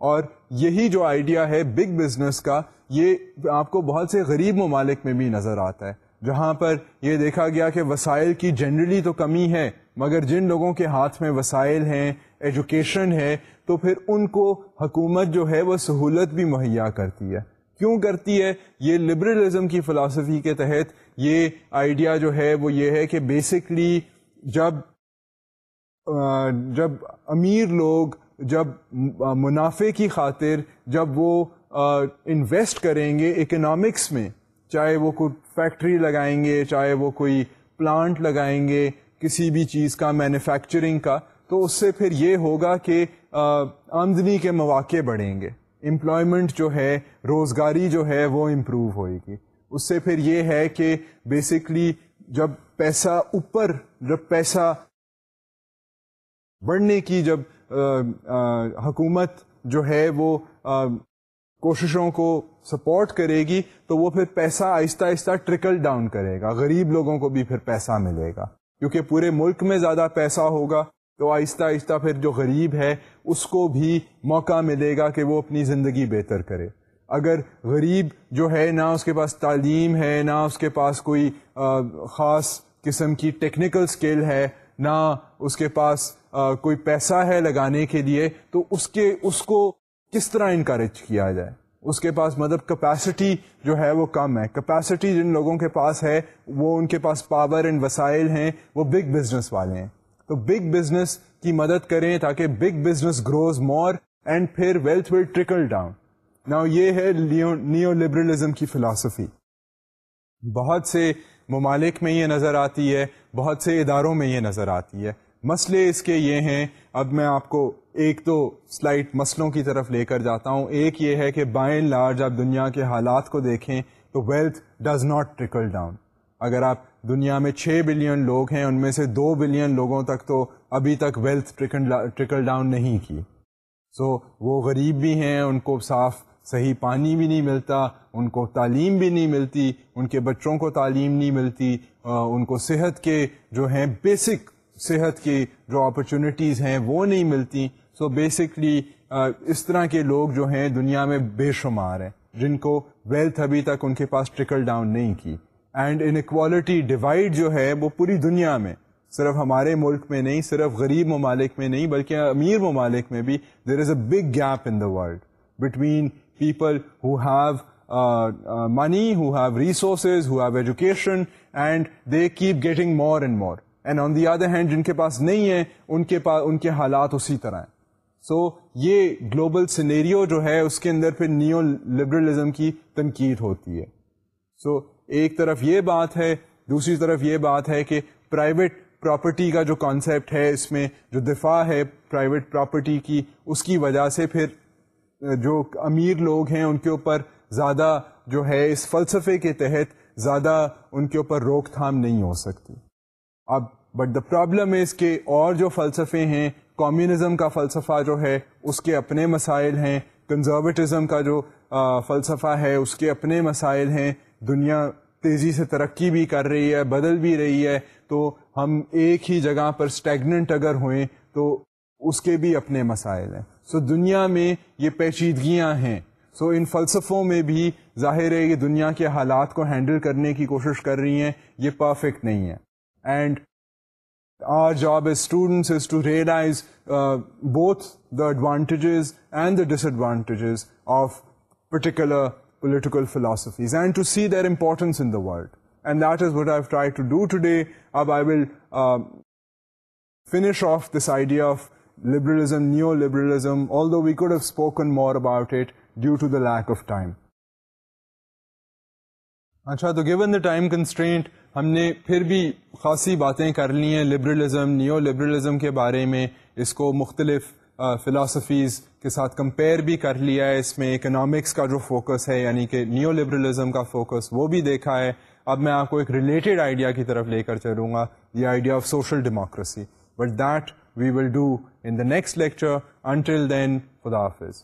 اور یہی جو آئیڈیا ہے بگ بزنس کا یہ آپ کو بہت سے غریب ممالک میں بھی نظر آتا ہے جہاں پر یہ دیکھا گیا کہ وسائل کی جنرلی تو کمی ہے مگر جن لوگوں کے ہاتھ میں وسائل ہیں ایجوکیشن ہے تو پھر ان کو حکومت جو ہے وہ سہولت بھی مہیا کرتی ہے کیوں کرتی ہے یہ لبرلزم کی فلاسفی کے تحت یہ آئیڈیا جو ہے وہ یہ ہے کہ بیسکلی جب جب امیر لوگ جب منافع کی خاطر جب وہ انویسٹ کریں گے اکنامکس میں چاہے وہ کوئی فیکٹری لگائیں گے چاہے وہ کوئی پلانٹ لگائیں گے کسی بھی چیز کا مینوفیکچرنگ کا تو اس سے پھر یہ ہوگا کہ آمدنی کے مواقع بڑھیں گے امپلائمنٹ جو ہے روزگاری جو ہے وہ امپروو ہوئے گی اس سے پھر یہ ہے کہ بیسکلی جب پیسہ اوپر جب پیسہ بڑھنے کی جب حکومت جو ہے وہ کوششوں کو سپورٹ کرے گی تو وہ پھر پیسہ آہستہ آہستہ ٹرکل ڈاؤن کرے گا غریب لوگوں کو بھی پھر پیسہ ملے گا کیونکہ پورے ملک میں زیادہ پیسہ ہوگا تو آہستہ آہستہ پھر جو غریب ہے اس کو بھی موقع ملے گا کہ وہ اپنی زندگی بہتر کرے اگر غریب جو ہے نہ اس کے پاس تعلیم ہے نہ اس کے پاس کوئی خاص قسم کی ٹیکنیکل سکل ہے نہ اس کے پاس کوئی پیسہ ہے لگانے کے لیے تو اس کے اس کو کس طرح انکریج کیا جائے اس کے پاس مطلب کیپیسٹی جو ہے وہ کم ہے کیپیسٹی جن لوگوں کے پاس ہے وہ ان کے پاس پاور اینڈ وسائل ہیں وہ بگ بزنس والے ہیں تو بگ بزنس کی مدد کریں تاکہ big business grows more and پھر ویلتھ ول ٹرکل ڈاؤن نہ یہ ہے نیو لبرلزم کی فلاسفی بہت سے ممالک میں یہ نظر آتی ہے بہت سے اداروں میں یہ نظر آتی ہے مسئلے اس کے یہ ہیں اب میں آپ کو ایک تو سلائٹ مسئلوں کی طرف لے کر جاتا ہوں ایک یہ ہے کہ بائیں لارج آپ دنیا کے حالات کو دیکھیں تو wealth does not trickle down اگر آپ دنیا میں چھ بلین لوگ ہیں ان میں سے دو بلین لوگوں تک تو ابھی تک ویلتھ ٹرکل ڈاؤن نہیں کی سو so, وہ غریب بھی ہیں ان کو صاف صحیح پانی بھی نہیں ملتا ان کو تعلیم بھی نہیں ملتی ان کے بچوں کو تعلیم نہیں ملتی ان کو صحت کے جو ہیں بیسک صحت کے جو اپرچونیٹیز ہیں وہ نہیں ملتی سو بیسکلی اس طرح کے لوگ جو ہیں دنیا میں بے شمار ہیں جن کو ویلتھ ابھی تک ان کے پاس ٹرکل ڈاؤن نہیں کی اینڈ ان اکوالٹی ڈیوائڈ جو ہے وہ پوری دنیا میں صرف ہمارے ملک میں نہیں صرف غریب ممالک میں نہیں بلکہ امیر ممالک میں بھی there is a big gap in the world between people who have money who resources who have education and they keep getting more and more and on the other hand جن کے پاس نہیں ہے ان کے پاس ان کے حالات اسی طرح ہیں سو یہ گلوبل سینیریو جو ہے اس کے اندر پھر نیو لبرلزم کی تنقید ہوتی ہے سو ایک طرف یہ بات ہے دوسری طرف یہ بات ہے کہ پرائیویٹ پراپرٹی کا جو کانسیپٹ ہے اس میں جو دفاع ہے پرائیویٹ پراپرٹی کی اس کی وجہ سے پھر جو امیر لوگ ہیں ان کے اوپر زیادہ جو ہے اس فلسفے کے تحت زیادہ ان کے اوپر روک تھام نہیں ہو سکتی اب بٹ دا پرابلم اس کے اور جو فلسفے ہیں کمیونزم کا فلسفہ جو ہے اس کے اپنے مسائل ہیں کنزرویٹزم کا جو فلسفہ ہے اس کے اپنے مسائل ہیں دنیا تیزی سے ترقی بھی کر رہی ہے بدل بھی رہی ہے تو ہم ایک ہی جگہ پر اسٹیگنٹ اگر ہوئیں تو اس کے بھی اپنے مسائل ہیں سو دنیا میں یہ پیچیدگیاں ہیں سو ان فلسفوں میں بھی ظاہر ہے یہ دنیا کے حالات کو ہینڈل کرنے کی کوشش کر رہی ہیں یہ پرفیکٹ نہیں ہے and our job as students is to realise both the advantages and the disadvantages of particular political philosophies and to see their importance in the world and that is what I I try to do اب will finish off this idea of liberalism new about although we the lack of time اچھا تو given the time constraint ہم نے پھر بھی خاصی باتیں کر لی ہیں لبرلزم نیو لبرلزم کے بارے میں اس کو مختلف فلاسفیز کے ساتھ کمپیئر بھی کر لیا ہے اس میں اکنامکس کا جو فوکس ہے یعنی کہ نیو لبرلزم کا فوکس وہ بھی دیکھا ہے اب میں آپ کو ایک ریلیٹڈ آئیڈیا کی طرف لے کر چلوں گا the idea of social democracy but that we will do in the next lecture until then خدا حافظ